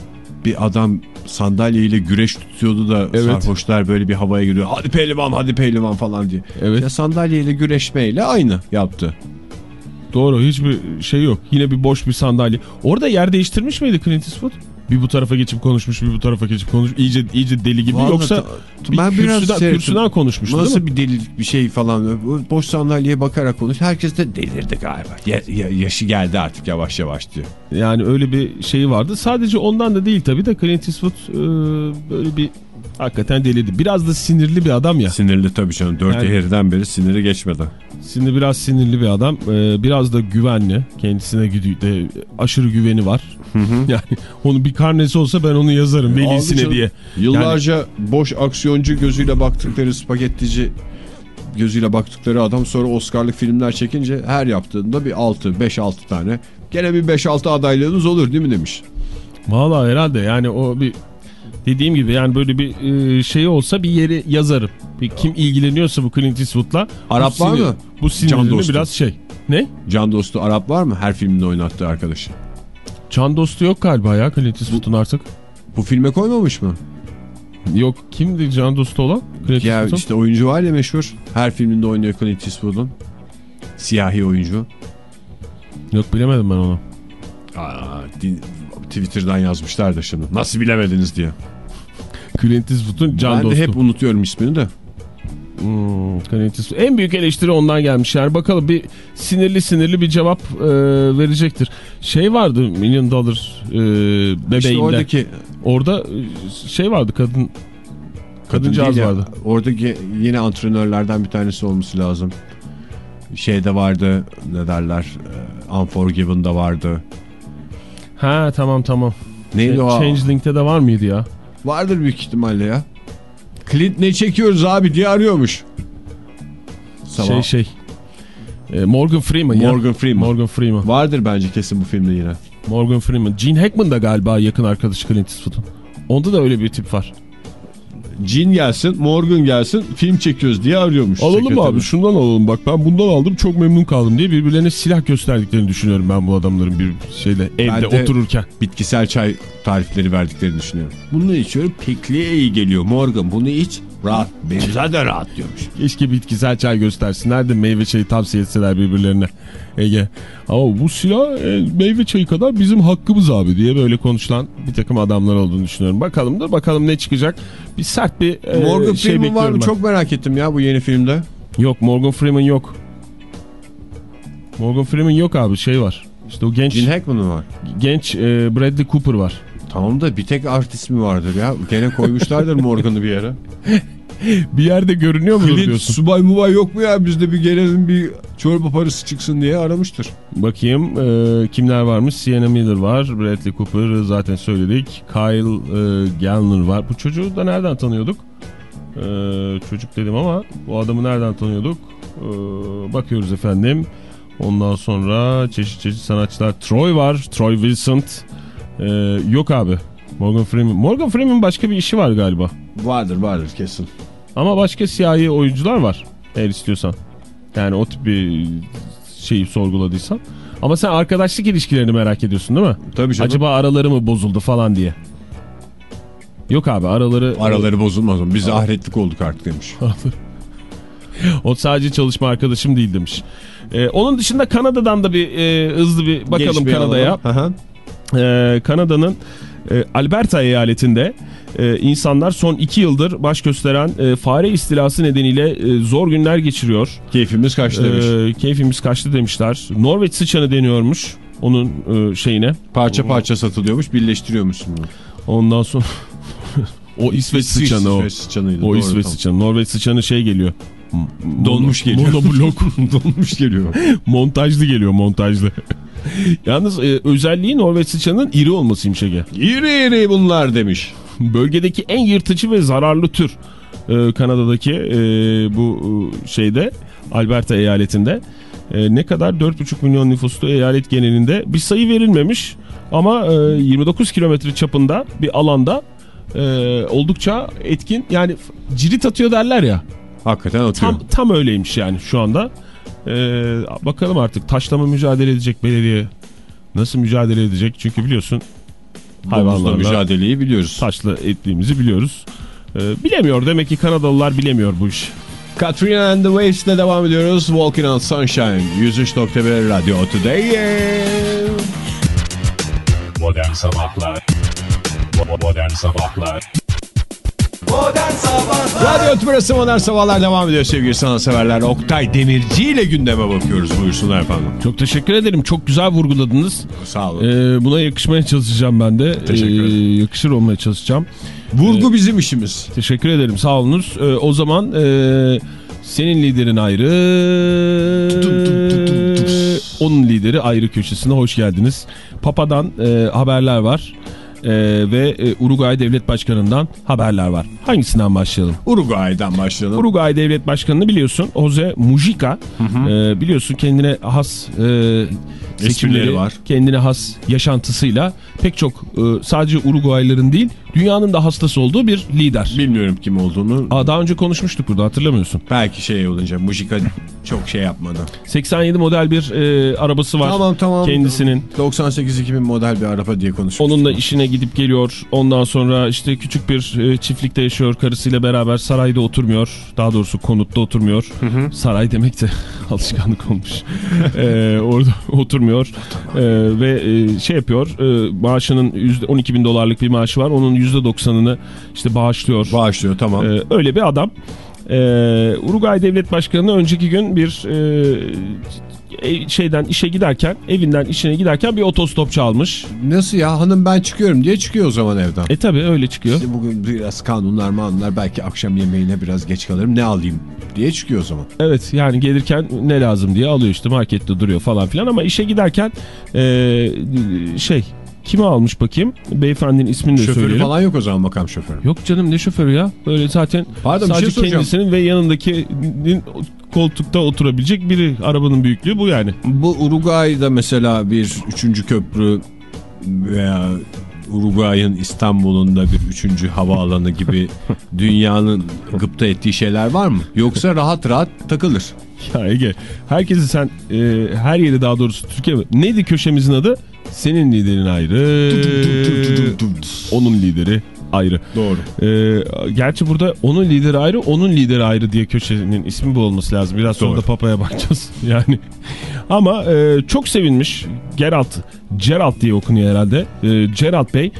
bir adam sandalyeyle güreş tutuyordu da Evet. sarhoşlar böyle bir havaya giriyor. Hadi pehlivan hadi pehlivan falan diye. Evet. Ya sandalyeyle güreşmeyle aynı yaptı. Doğru hiçbir şey yok. Yine bir boş bir sandalye. Orada yer değiştirmiş miydi Clint Eastwood? Bir bu tarafa geçip konuşmuş, bir bu tarafa geçip konuşmuş. İyice iyice deli gibi Vallahi yoksa bir ben biraz kürsüden, seyrettim. kürsüden konuşmuştu değil Nasıl bir delilik bir şey falan. Boş sandalyeye bakarak konuş. Herkes de delirdi galiba. Ya- ya- yaşı geldi artık yavaş yavaş diyor. Yani öyle bir şeyi vardı. Sadece ondan da değil tabii de Clint Eastwood e, böyle bir hakikaten delirdi. Biraz da sinirli bir adam ya. Sinirli tabii canım. Dört Yani- ehriden beri siniri geçmedi. Şimdi biraz sinirli bir adam. E, biraz da güvenli. Kendisine de aşırı güveni var. Yani onun bir karnesi olsa ben onu yazarım velisine diye. Yıllarca boş aksiyoncu gözüyle baktıkları spagettici gözüyle baktıkları adam sonra Oscar'lık filmler çekince her yaptığında bir 6 5-6 tane gene bir 5-6 adaylığınız olur değil mi demiş. Vallahi herhalde yani o bir dediğim gibi yani böyle bir e, şey olsa bir yeri yazarım. Bir kim ilgileniyorsa bu Clint Eastwood'la Arap bu var mı? Bu sinirini biraz şey. Ne? Can dostu Arap var mı her filminde oynattığı arkadaşı? Can dostu yok galiba ya Clint Eastwood'un artık. Bu filme koymamış mı? Yok kimdi can dostu olan? Clint Ya Eastwood'un? işte oyuncu var ya meşhur. Her filminde oynuyor Clint Eastwood'un. Siyahi oyuncu. Yok bilemedim ben onu. Aa, din- Twitter'dan yazmışlar da şimdi. Nasıl bilemediniz diye. Clint Eastwood'un can ben dostu. de hep unutuyorum ismini de. Hmm. En büyük eleştiri ondan gelmiş yani bakalım bir sinirli sinirli bir cevap e, verecektir. Şey vardı Million Dollar e, bebeğinde. İşte oradaki Orada e, şey vardı kadın kadın kadıncağız ya, vardı. Oradaki yine antrenörlerden bir tanesi olması lazım. Şeyde vardı ne derler e, Unforgiven'da vardı. Ha tamam tamam. Neydi o? Changeling'de de var mıydı ya? Vardır büyük ihtimalle ya. Clint ne çekiyoruz abi diye arıyormuş. Sabah. Şey şey. E, Morgan Freeman ya. Morgan Freeman. Morgan Freeman. Vardır bence kesin bu filmde yine. Morgan Freeman. Gene Hackman da galiba yakın arkadaşı Clint Eastwood'un. Onda da öyle bir tip var. Cin gelsin, Morgan gelsin, film çekiyoruz diye arıyormuş. Alalım sekreteri. abi şundan alalım bak ben bundan aldım çok memnun kaldım diye birbirlerine silah gösterdiklerini düşünüyorum ben bu adamların bir şeyde evde Ben de- otururken. Bitkisel çay tarifleri verdiklerini düşünüyorum. Bunu içiyorum, pikliğe iyi geliyor. Morgan bunu iç, rahat. Benim zaten rahat diyormuş. Keşke bitkisel çay göstersinler de meyve çayı tavsiye etseler birbirlerine. Ege. Ama bu silah e, meyve çayı kadar bizim hakkımız abi diye böyle konuşulan bir takım adamlar olduğunu düşünüyorum. Bakalım da bakalım ne çıkacak. Bir sert bir e, Morgan şey filmi var mı? ben. Çok merak ettim ya bu yeni filmde. Yok Morgan Freeman yok. Morgan Freeman yok abi şey var. İşte o genç Gene Hackman'ı var. genç e, Bradley Cooper var. Tamam da bir tek artist mi vardır ya? Gene koymuşlardır Morgan'ı bir yere. Bir yerde görünüyor mu diyorsun? subay mubay yok mu ya? Bizde bir gelelim bir çorba parası çıksın diye aramıştır. Bakayım e, kimler varmış? Sienna Miller var. Bradley Cooper zaten söyledik. Kyle e, Gallner var. Bu çocuğu da nereden tanıyorduk? E, çocuk dedim ama bu adamı nereden tanıyorduk? E, bakıyoruz efendim. Ondan sonra çeşit çeşit sanatçılar. Troy var. Troy Wilson. E, yok abi. Morgan Freeman. Morgan Freeman başka bir işi var galiba. Vardır vardır kesin. Ama başka siyahi oyuncular var. Eğer istiyorsan. Yani o tip bir şeyi sorguladıysan. Ama sen arkadaşlık ilişkilerini merak ediyorsun değil mi? Tabii canım. Acaba araları mı bozuldu falan diye. Yok abi araları... Araları bozulmaz mı? Biz ahiretlik olduk artık demiş. O sadece çalışma arkadaşım değil demiş. Ee, onun dışında Kanada'dan da bir e, hızlı bir bakalım Kanada'ya. Ee, Kanada'nın e, Alberta eyaletinde e, insanlar son iki yıldır baş gösteren e, fare istilası nedeniyle e, zor günler geçiriyor. Keyfimiz kaçtı demiş. Ee, keyfimiz kaçtı demişler. Norveç sıçanı deniyormuş onun e, şeyine. parça parça satılıyormuş birleştiriyormuşsun bunu. Ondan sonra o İsveç sıçanı o. İsveç sıçanıydı. O doğru, İsveç tamam. sıçanı. Norveç sıçanı şey geliyor. Donmuş geliyor. Monoblok. Donmuş geliyor. montajlı geliyor montajlı. Yalnız e, özelliği Norveç sıçanının iri olmasıymış Ege. İri iri bunlar demiş. Bölgedeki en yırtıcı ve zararlı tür e, Kanada'daki e, bu e, şeyde Alberta eyaletinde E, ne kadar 4,5 milyon nüfuslu eyalet genelinde bir sayı verilmemiş ama e, 29 kilometre çapında bir alanda e, oldukça etkin yani cirit atıyor derler ya Hakikaten atıyor. tam tam öyleymiş yani şu anda E, bakalım artık taşlama mücadele edecek belediye nasıl mücadele edecek çünkü biliyorsun hayvanlarla mücadeleyi biliyoruz. taşla ettiğimizi biliyoruz. Ee, bilemiyor demek ki Kanadalılar bilemiyor bu işi. Katrina and the Waves ile devam ediyoruz. Walking on Sunshine. 103.1 Radyo Today. Modern Sabahlar Modern Sabahlar Modern Sabahlar Radyo Tübrası Modern Sabahlar devam ediyor sevgili sanatseverler. Oktay Demirci ile gündeme bakıyoruz. Buyursunlar efendim. Çok teşekkür ederim. Çok güzel vurguladınız. Sağ olun. Ee, buna yakışmaya çalışacağım ben de. Teşekkür ederim. Ee, yakışır olmaya çalışacağım. Vurgu bizim işimiz. Teşekkür ederim. Sağ olunuz. Ee, o zaman e, senin liderin ayrı. Onun lideri ayrı köşesine hoş geldiniz. Papa'dan e, haberler var. E, ve e, Uruguay Devlet Başkanı'ndan haberler var. Hangisinden başlayalım? Uruguay'dan başlayalım. Uruguay Devlet Başkanı'nı biliyorsun. Jose Mujica. Ee, biliyorsun kendine has e, seçimleri var. Kendine has yaşantısıyla pek çok e, sadece Uruguayların değil dünyanın da hastası olduğu bir lider. Bilmiyorum kim olduğunu. Aa, daha önce konuşmuştuk burada hatırlamıyorsun. Belki şey olunca Mujika çok şey yapmadı. 87 model bir e, arabası var. Tamam tamam. Kendisinin. 98-2000 model bir araba diye konuşmuştuk. Onunla işine gidip geliyor. Ondan sonra işte küçük bir e, çiftlikte yaşıyor. Karısıyla beraber sarayda oturmuyor. Daha doğrusu konutta oturmuyor. Saray demek de alışkanlık olmuş. E, orada oturmuyor. E, ve e, şey yapıyor. E, maaşının yüzde 12 bin dolarlık bir maaşı var. Onun %90'ını işte bağışlıyor. Bağışlıyor tamam. Ee, öyle bir adam. Ee, Uruguay Devlet Başkanı önceki gün bir e, e, şeyden işe giderken, evinden işine giderken bir otostop çalmış. Nasıl ya hanım ben çıkıyorum diye çıkıyor o zaman evden. E tabi öyle çıkıyor. İşte bugün biraz kanunlar manunlar belki akşam yemeğine biraz geç kalırım ne alayım diye çıkıyor o zaman. Evet yani gelirken ne lazım diye alıyor işte markette duruyor falan filan ama işe giderken e, şey kimi almış bakayım? Beyefendinin ismini de Şoförü söyleyelim. falan yok o zaman makam şoförü. Yok canım ne şoförü ya? Böyle zaten Pardon, şey sadece soracağım. kendisinin ve yanındakinin koltukta oturabilecek biri. Arabanın büyüklüğü bu yani. Bu Uruguay'da mesela bir üçüncü köprü veya Uruguay'ın İstanbul'unda bir üçüncü havaalanı gibi dünyanın gıpta ettiği şeyler var mı? Yoksa rahat rahat takılır. Ya Ege herkesi sen e, her yeri daha doğrusu Türkiye mi? Neydi köşemizin adı? Senin liderin ayrı. onun lideri ayrı. Doğru. E, gerçi burada onun lideri ayrı, onun lideri ayrı diye köşenin ismi bu olması lazım. Biraz sonra Doğru. da papaya bakacağız. Yani ama e, çok sevinmiş Geralt, Geralt diye okunuyor herhalde. E, Geralt Bey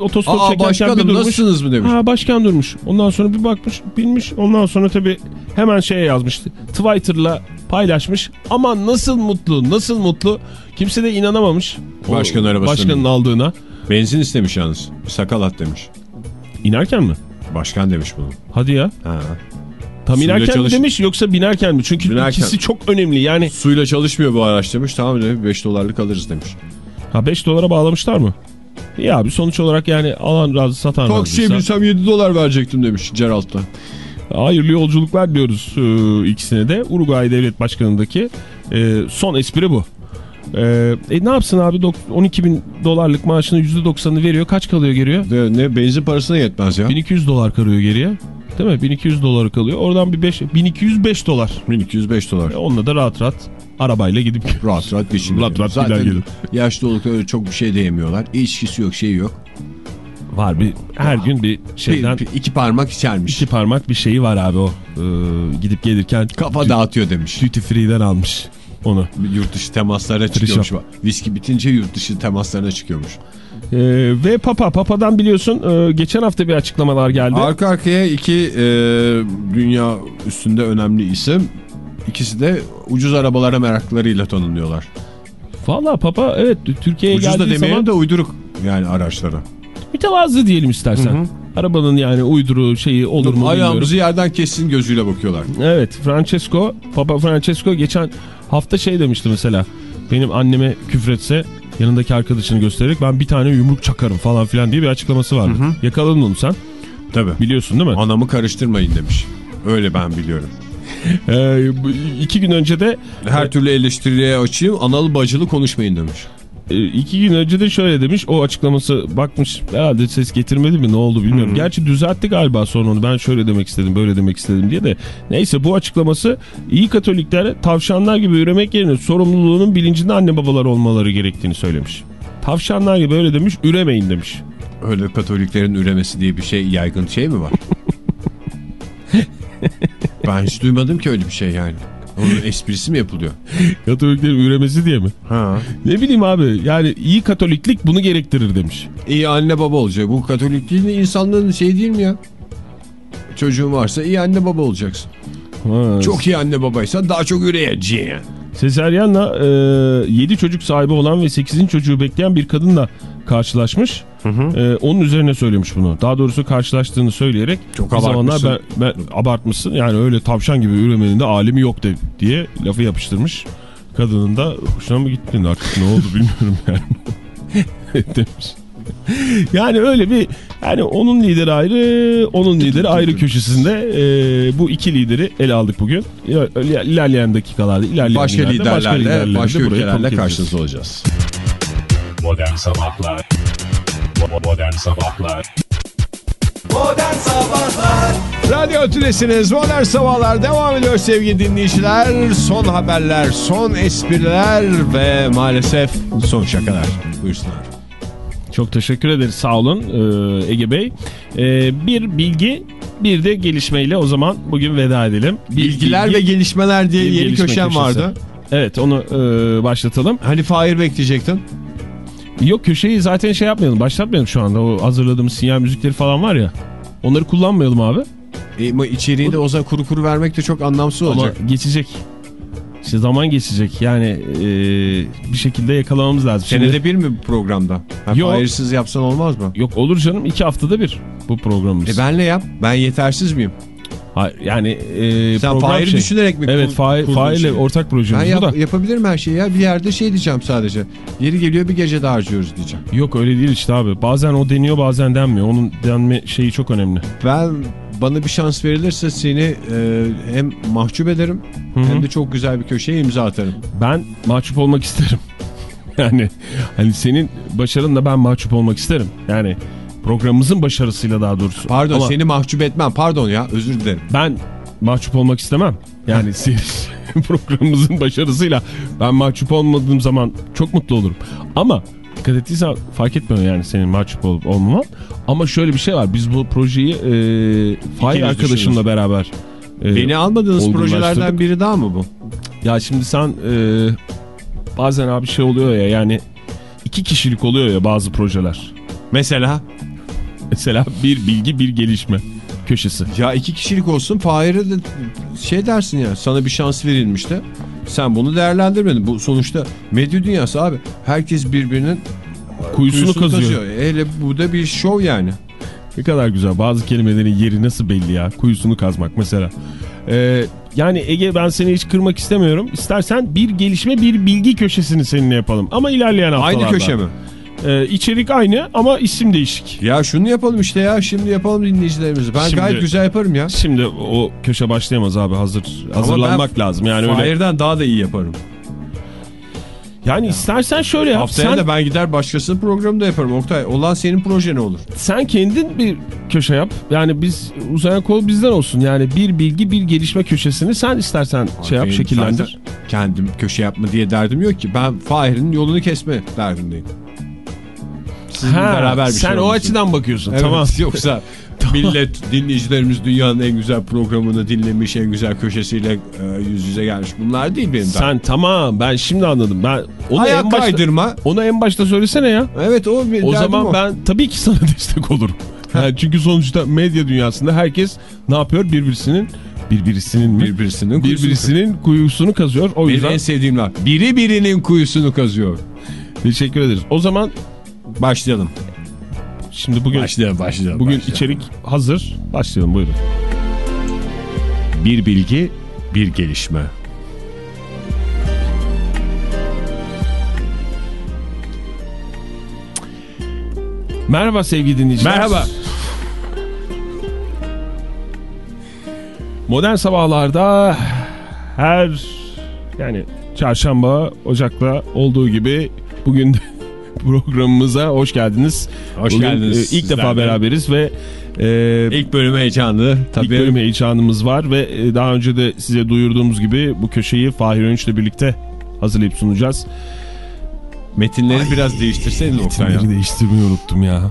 otostop Aa çekerken bir durmuş. nasılsınız mı demiş. Ha başkan durmuş. Ondan sonra bir bakmış, bilmiş. Ondan sonra tabii hemen şeye yazmıştı. Twitter'la paylaşmış. Ama nasıl mutlu, nasıl mutlu. Kimse de inanamamış. O Başkan arabasına Başkanın aldığına. Benzin istemiş yalnız. Bir sakal at demiş. İnerken mi? Başkan demiş bunu. Hadi ya. Ha. Tam Suyla inerken mi çalış- demiş yoksa binerken mi? Çünkü Binerken. ikisi çok önemli. Yani Suyla çalışmıyor bu araç demiş. Tamam demiş 5 dolarlık alırız demiş. ha 5 dolara bağlamışlar mı? Ya abi sonuç olarak yani alan razı satan Taksiye razıysa. binsem 7 dolar verecektim demiş Gerald'da. Hayırlı yolculuklar diyoruz e, ikisine de. Uruguay Devlet Başkanı'ndaki e, son espri bu. E, e, ne yapsın abi Dok- 12 bin dolarlık maaşının %90'ını veriyor. Kaç kalıyor geriye? De, ne benzin parasına yetmez ya. 1200 dolar kalıyor geriye. Değil mi? 1200 dolar kalıyor. Oradan bir 5, 1205 dolar. 1205 dolar. E, onunla da rahat rahat arabayla gidip Rahat rahat geçiniyor. Rahat rahat Zaten yaşlı oldukları çok bir şey de yemiyorlar. İçkisi yok şeyi yok. Var bir her gün bir şeyden Bir, iki parmak içermiş. iki parmak bir şeyi var abi o. E, gidip gelirken Kafa dağıtıyor demiş. duty free'den almış onu. Yurt dışı temaslara çıkıyormuş. Viski bitince yurt dışı temaslarına çıkıyormuş. Ee, ve Papa, Papa'dan biliyorsun e, geçen hafta bir açıklamalar geldi. Arka arkaya iki e, dünya üstünde önemli isim. İkisi de ucuz arabalara meraklarıyla tanınıyorlar. Valla Papa evet Türkiye'ye Ucuz da geldiği demeyelim zaman de uyduruk yani araçlara. Mütevazı diyelim istersen. Arabanın yani uyduru şeyi olur mu Ayağımızı bilmiyorum. yerden kessin gözüyle bakıyorlar. Evet Francesco, Papa Francesco geçen hafta şey demişti mesela. Benim anneme küfretse yanındaki arkadaşını göstererek ben bir tane yumruk çakarım falan filan diye bir açıklaması vardı. Yakaladın onu sen Tabii. biliyorsun değil mi? Anamı karıştırmayın demiş. Öyle ben biliyorum. Ee, iki gün önce de Her türlü eleştiriye açayım analı bacılı konuşmayın demiş. E, iki gün önce de şöyle demiş. O açıklaması bakmış herhalde ses getirmedi mi ne oldu bilmiyorum. Gerçi düzeltti galiba sonra onu ben şöyle demek istedim böyle demek istedim diye de. Neyse bu açıklaması iyi Katolikler tavşanlar gibi üremek yerine sorumluluğunun bilincinde anne babalar olmaları gerektiğini söylemiş. Tavşanlar gibi öyle demiş üremeyin demiş. Öyle Katoliklerin üremesi diye bir şey yaygın şey mi var? ben hiç duymadım ki öyle bir şey yani. Onun esprisi mi yapılıyor? Katoliklerin üremesi diye mi? Ha. Ne bileyim abi yani iyi Katoliklik bunu gerektirir demiş. İyi anne baba olacak. Bu Katolik değil mi? İnsanlığın şey değil mi ya? Çocuğun varsa iyi anne baba olacaksın. Ha. Çok iyi anne babaysan daha çok üreyeceksin. Sezaryen'la e, 7 çocuk sahibi olan ve 8. çocuğu bekleyen bir kadınla karşılaşmış. E, onun üzerine söylemiş bunu. Daha doğrusu karşılaştığını söyleyerek Çok bir zamanlar ben, abartmışsın. ben abartmışsın. Yani öyle tavşan gibi üremenin de alemi yok de, diye lafı yapıştırmış. Kadının da hoşuna mı gitti artık ne oldu bilmiyorum yani. Demiş. Yani öyle bir yani onun lideri ayrı, onun lideri ayrı köşesinde e, bu iki lideri ele aldık bugün. İler- İlerleyen dakikalarda, ilerleyen Başka liderlerle, başka buraya konuk ülkelerle karşınızda olacağız. Modern Sabahlar Modern Sabahlar Modern Sabahlar Radyo Tülesi'niz Modern Sabahlar devam ediyor sevgili dinleyiciler. Son haberler, son espriler ve maalesef son şakalar. Buyursunlar. Çok teşekkür ederiz sağ olun e, Ege Bey. E, bir bilgi bir de gelişmeyle o zaman bugün veda edelim. Bilgiler bilgi, ve gelişmeler diye bir yeni gelişme köşem köşesi. vardı. Evet onu e, başlatalım. Hani Fahir bekleyecektin. Yok köşeyi zaten şey yapmayalım başlatmayalım şu anda. O hazırladığımız sinyal müzikleri falan var ya. Onları kullanmayalım abi. E, ama içeriği de o zaman kuru kuru vermek de çok anlamsız olacak. Ama geçecek. İşte zaman geçecek. Yani e, bir şekilde yakalamamız lazım. Şimdi- Senede bir mi bu programda? Ha, Yok. Fahirsiz yapsan olmaz mı? Yok olur canım iki haftada bir bu programımız. E benle yap. Ben yetersiz miyim? Yani e, Sen Fahir'i şey. düşünerek mi Evet Fahir'le şeyi? ortak Ben projemiz bu yap- da. yapabilirim her şeyi ya. Bir yerde şey diyeceğim sadece. Yeri geliyor bir gece daha harcıyoruz diyeceğim. Yok öyle değil işte abi. Bazen o deniyor bazen denmiyor. Onun denme şeyi çok önemli. Ben bana bir şans verilirse seni e, hem mahcup ederim Hı hı. hem de çok güzel bir köşeye imza atarım. Ben mahcup olmak isterim. Yani hani senin başarınla ben mahcup olmak isterim. Yani programımızın başarısıyla daha doğrusu. Pardon Ama seni mahcup etmem. Pardon ya özür dilerim. ben mahcup olmak istemem. Yani senin programımızın başarısıyla ben mahcup olmadığım zaman çok mutlu olurum. Ama dikkat ettiysen fark etmiyor yani senin mahcup olup olmaman. Ama şöyle bir şey var. Biz bu projeyi e, Fahir arkadaşımla beraber e, Beni almadığınız projelerden biri daha mı bu? Ya şimdi sen e, bazen abi şey oluyor ya yani iki kişilik oluyor ya bazı projeler. Mesela Mesela bir bilgi bir gelişme köşesi. ya iki kişilik olsun Fahir'e de şey dersin ya sana bir şans verilmişti. Sen bunu değerlendirmedin. Bu sonuçta medya dünyası abi. Herkes birbirinin Kuyusunu, kuyusunu kazıyor. kazıyor. Hele bu da bir şov yani. Ne kadar güzel. Bazı kelimelerin yeri nasıl belli ya. Kuyusunu kazmak mesela. Ee, yani Ege ben seni hiç kırmak istemiyorum. İstersen bir gelişme bir bilgi köşesini seninle yapalım. Ama ilerleyen haftalarda. Aynı köşe mi? Ee, içerik aynı ama isim değişik. Ya şunu yapalım işte ya şimdi yapalım dinleyicilerimizi. Ben Şimdi- gayet güzel yaparım ya. Şimdi o köşe başlayamaz abi hazır hazırlanmak lazım yani öyle. Fahir'den daha da iyi yaparım. Yani istersen şöyle yap. Haftaya Sen, da ben gider başkasının programı da yaparım Oktay. Olan senin proje ne olur? sen kendin bir köşe yap. Yani biz uzayan kol bizden olsun. Yani bir bilgi bir gelişme köşesini sen istersen şey yap şekillendir. Kendim köşe yapma diye derdim yok ki. Ben Fahir'in yolunu kesme derdindeyim. Sizinle Ha, beraber bir sen şey o olsun. açıdan bakıyorsun. Evet, Tamam. Yoksa millet dinleyicilerimiz dünyanın en güzel programını dinlemiş, en güzel köşesiyle e, yüz yüze gelmiş. Bunlar değil benim. Sen tamam ben şimdi anladım. Ben onu Ayak en başta, kaydırma. onu en başta söylesene ya. Evet o O zaman o. ben tabii ki sana destek olurum. Yani çünkü sonuçta medya dünyasında herkes ne yapıyor? Birbirisinin birbirisinin mi? Birbirisinin kuyusunu birbirisinin kuyusunu kazıyor. O Benim yüzden en sevdiğim laf. Biri birinin kuyusunu kazıyor. teşekkür ederiz. O zaman Başlayalım. şimdi bugün Başlayalım, başlayalım. bugün başlayalım. içerik hazır. Başlayalım buyurun. Bir bilgi, bir gelişme. Merhaba sevgili dinleyiciler. Merhaba. Modern sabahlarda her yani çarşamba Ocak'ta olduğu gibi bugün de programımıza hoş geldiniz. Hoş Bugün, geldiniz e, ilk sizler defa de. beraberiz ve e, İlk bölüm heyecanlı. Tabii. ilk bölüm heyecanımız var ve e, daha önce de size duyurduğumuz gibi bu köşeyi Fahir Önç'le birlikte hazırlayıp sunacağız. Metinleri biraz değiştirseydin Oktay ya. Metinleri değiştirmeyi unuttum ya.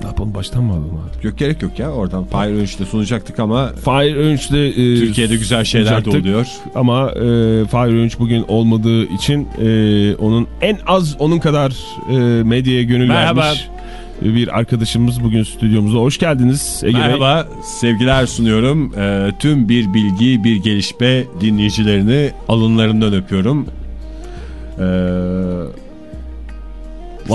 Ne yapalım baştan mı alalım abi? Yok gerek yok ya oradan. Fahir Önç'te sunacaktık ama Fahir Önç'le e, Türkiye'de güzel şeyler de oluyor. Ama e, Fahir Önç bugün olmadığı için e, onun en az onun kadar e, medyaya gönül Merhaba. vermiş bir arkadaşımız bugün stüdyomuza. Hoş geldiniz Ege Bey. Merhaba, sevgiler sunuyorum. Ee, tüm bir bilgi, bir gelişme dinleyicilerini alınlarından öpüyorum. Ee,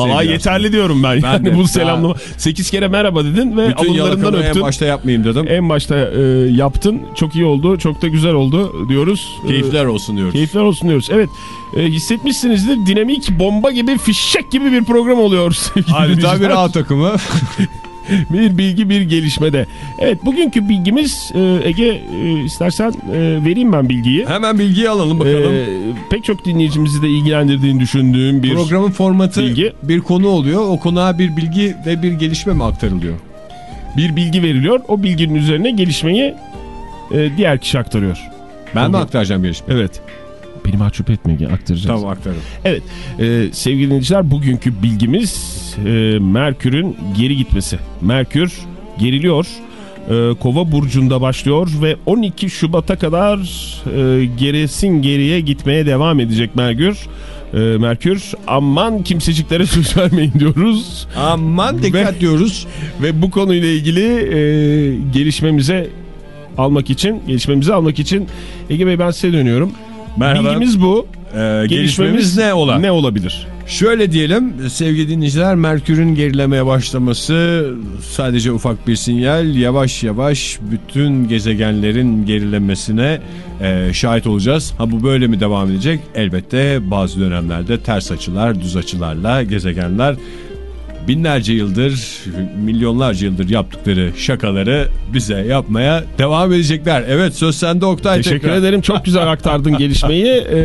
Sevgiler yeterli diyorum ben. Ben yani de. bu Daha- selamlama. 8 kere merhaba dedin ve Bütün alınlarından öptün. en başta yapmayayım dedim. En başta e, yaptın. Çok iyi oldu. Çok da güzel oldu diyoruz. E, Keyifler olsun diyoruz. Keyifler olsun diyoruz. Evet e, hissetmişsinizdir dinamik bomba gibi fişek gibi bir program oluyor. Adeta bir. A takımı. Bir bilgi bir gelişmede. Evet bugünkü bilgimiz e, Ege e, istersen e, vereyim ben bilgiyi. Hemen bilgiyi alalım bakalım. E, pek çok dinleyicimizi de ilgilendirdiğini düşündüğüm bir Programın formatı bilgi. bir konu oluyor. O konuğa bir bilgi ve bir gelişme mi aktarılıyor? bir bilgi veriliyor. O bilginin üzerine gelişmeyi diğer kişi aktarıyor. Ben mi Tabii. aktaracağım gelişme? Evet. Beni mahcup etme aktaracağız. Tamam aktarım. Evet e, sevgili dinleyiciler bugünkü bilgimiz e, Merkür'ün geri gitmesi. Merkür geriliyor. E, Kova burcunda başlıyor ve 12 Şubat'a kadar e, gerisin geriye gitmeye devam edecek Merkür. E, Merkür aman kimseciklere söz vermeyin diyoruz. Aman dikkat diyoruz. Ve bu konuyla ilgili e, gelişmemize almak için, gelişmemizi almak için Ege Bey ben size dönüyorum. Merhaba. Bilgimiz bu. Ee, gelişmemiz ne ola? Ne olabilir? Şöyle diyelim sevgili dinleyiciler Merkür'ün gerilemeye başlaması sadece ufak bir sinyal. Yavaş yavaş bütün gezegenlerin gerilemesine e, şahit olacağız. Ha bu böyle mi devam edecek? Elbette bazı dönemlerde ters açılar, düz açılarla gezegenler binlerce yıldır, milyonlarca yıldır yaptıkları şakaları bize yapmaya devam edecekler. Evet söz sende Oktay Teşekkür tekrar. ederim. Çok güzel aktardın gelişmeyi. Ee,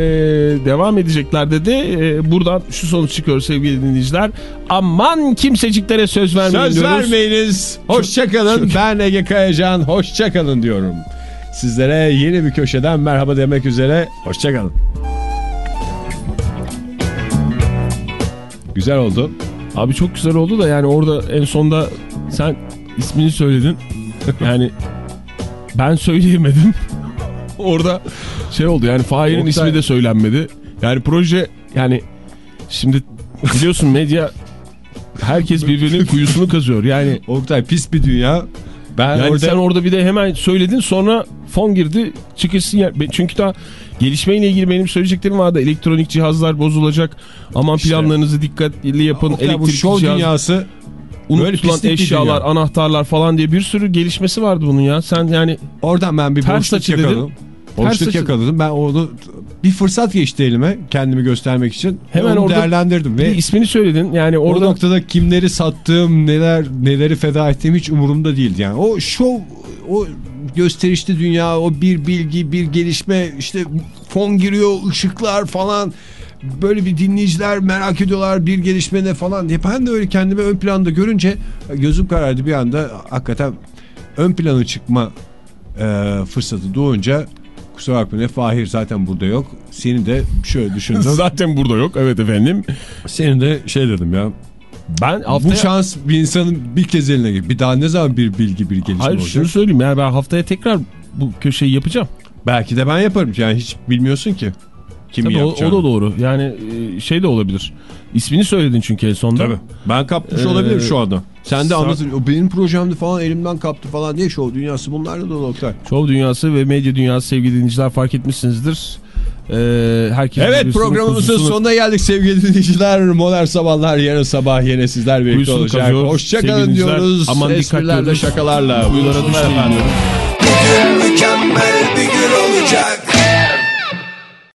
devam edecekler dedi. Ee, buradan şu sonuç çıkıyor sevgili dinleyiciler. Aman kimseciklere söz vermeyin Söz diyoruz. vermeyiniz. Hoşçakalın. Ben Ege Kayacan. Hoşçakalın diyorum. Sizlere yeni bir köşeden merhaba demek üzere. Hoşçakalın. Güzel oldu. Abi çok güzel oldu da yani orada en sonda sen ismini söyledin. Yani ben söyleyemedim. orada şey oldu yani Fahir'in ismi de söylenmedi. Yani proje yani şimdi biliyorsun medya herkes birbirinin kuyusunu kazıyor. Yani Oktay pis bir dünya. Ben Yani orada sen orada bir de hemen söyledin sonra fon girdi çıkışsın yer. Çünkü daha gelişmeyle ilgili benim söyleyeceklerim vardı. Elektronik cihazlar bozulacak. Aman İşte. planlarınızı dikkatli yapın. Oktay, bu Elektrik şov cihaz, dünyası unutulan eşyalar, dünya. anahtarlar falan diye bir sürü gelişmesi vardı bunun ya. Sen yani Oradan ben bir Ters açı yakaladım. Boşluk açı- yakaladım. Ben onu bir fırsat geçti elime kendimi göstermek için. Hemen onu orada değerlendirdim ve ismini söyledin. Yani o orada noktada kimleri sattığım, neler neleri feda ettiğim hiç umurumda değildi. Yani o şov, o gösterişli dünya, o bir bilgi, bir gelişme, işte fon giriyor, ışıklar falan. Böyle bir dinleyiciler merak ediyorlar bir gelişme ne falan diye. Ben de öyle kendimi ön planda görünce gözüm karardı bir anda. Hakikaten ön plana çıkma e, fırsatı doğunca kusura bakma ne Fahir zaten burada yok. Seni de şöyle düşündüm. zaten burada yok. Evet efendim. Senin de şey dedim ya. Ben haftaya... Bu şans bir insanın bir kez eline gelir. Bir daha ne zaman bir bilgi bir gelişme Hayır olacak? şunu söyleyeyim yani ben haftaya tekrar bu köşeyi yapacağım. Belki de ben yaparım. Yani hiç bilmiyorsun ki. Kimi Tabii o, o da doğru. Yani e, şey de olabilir. İsmini söyledin çünkü en sonunda. Tabii. Ben kapmış Ee, olabilirim şu anda. Sen de anlatın. Benim projemdi falan elimden kaptı falan diye şov dünyası bunlarla da Oktay. Şov dünyası ve medya dünyası sevgili dinleyiciler fark etmişsinizdir. Ee, herkes Evet programımızın kuzusunu- sonuna geldik sevgili dinleyiciler. Modern sabahlar yarın sabah yine sizler birlikte Kuyusunu olacak. kazıyor. Hoşçakalın diyoruz. aman Esprilerle şakalarla. Buyursunlar düşmeyin efendim. mükemmel bir gün olacak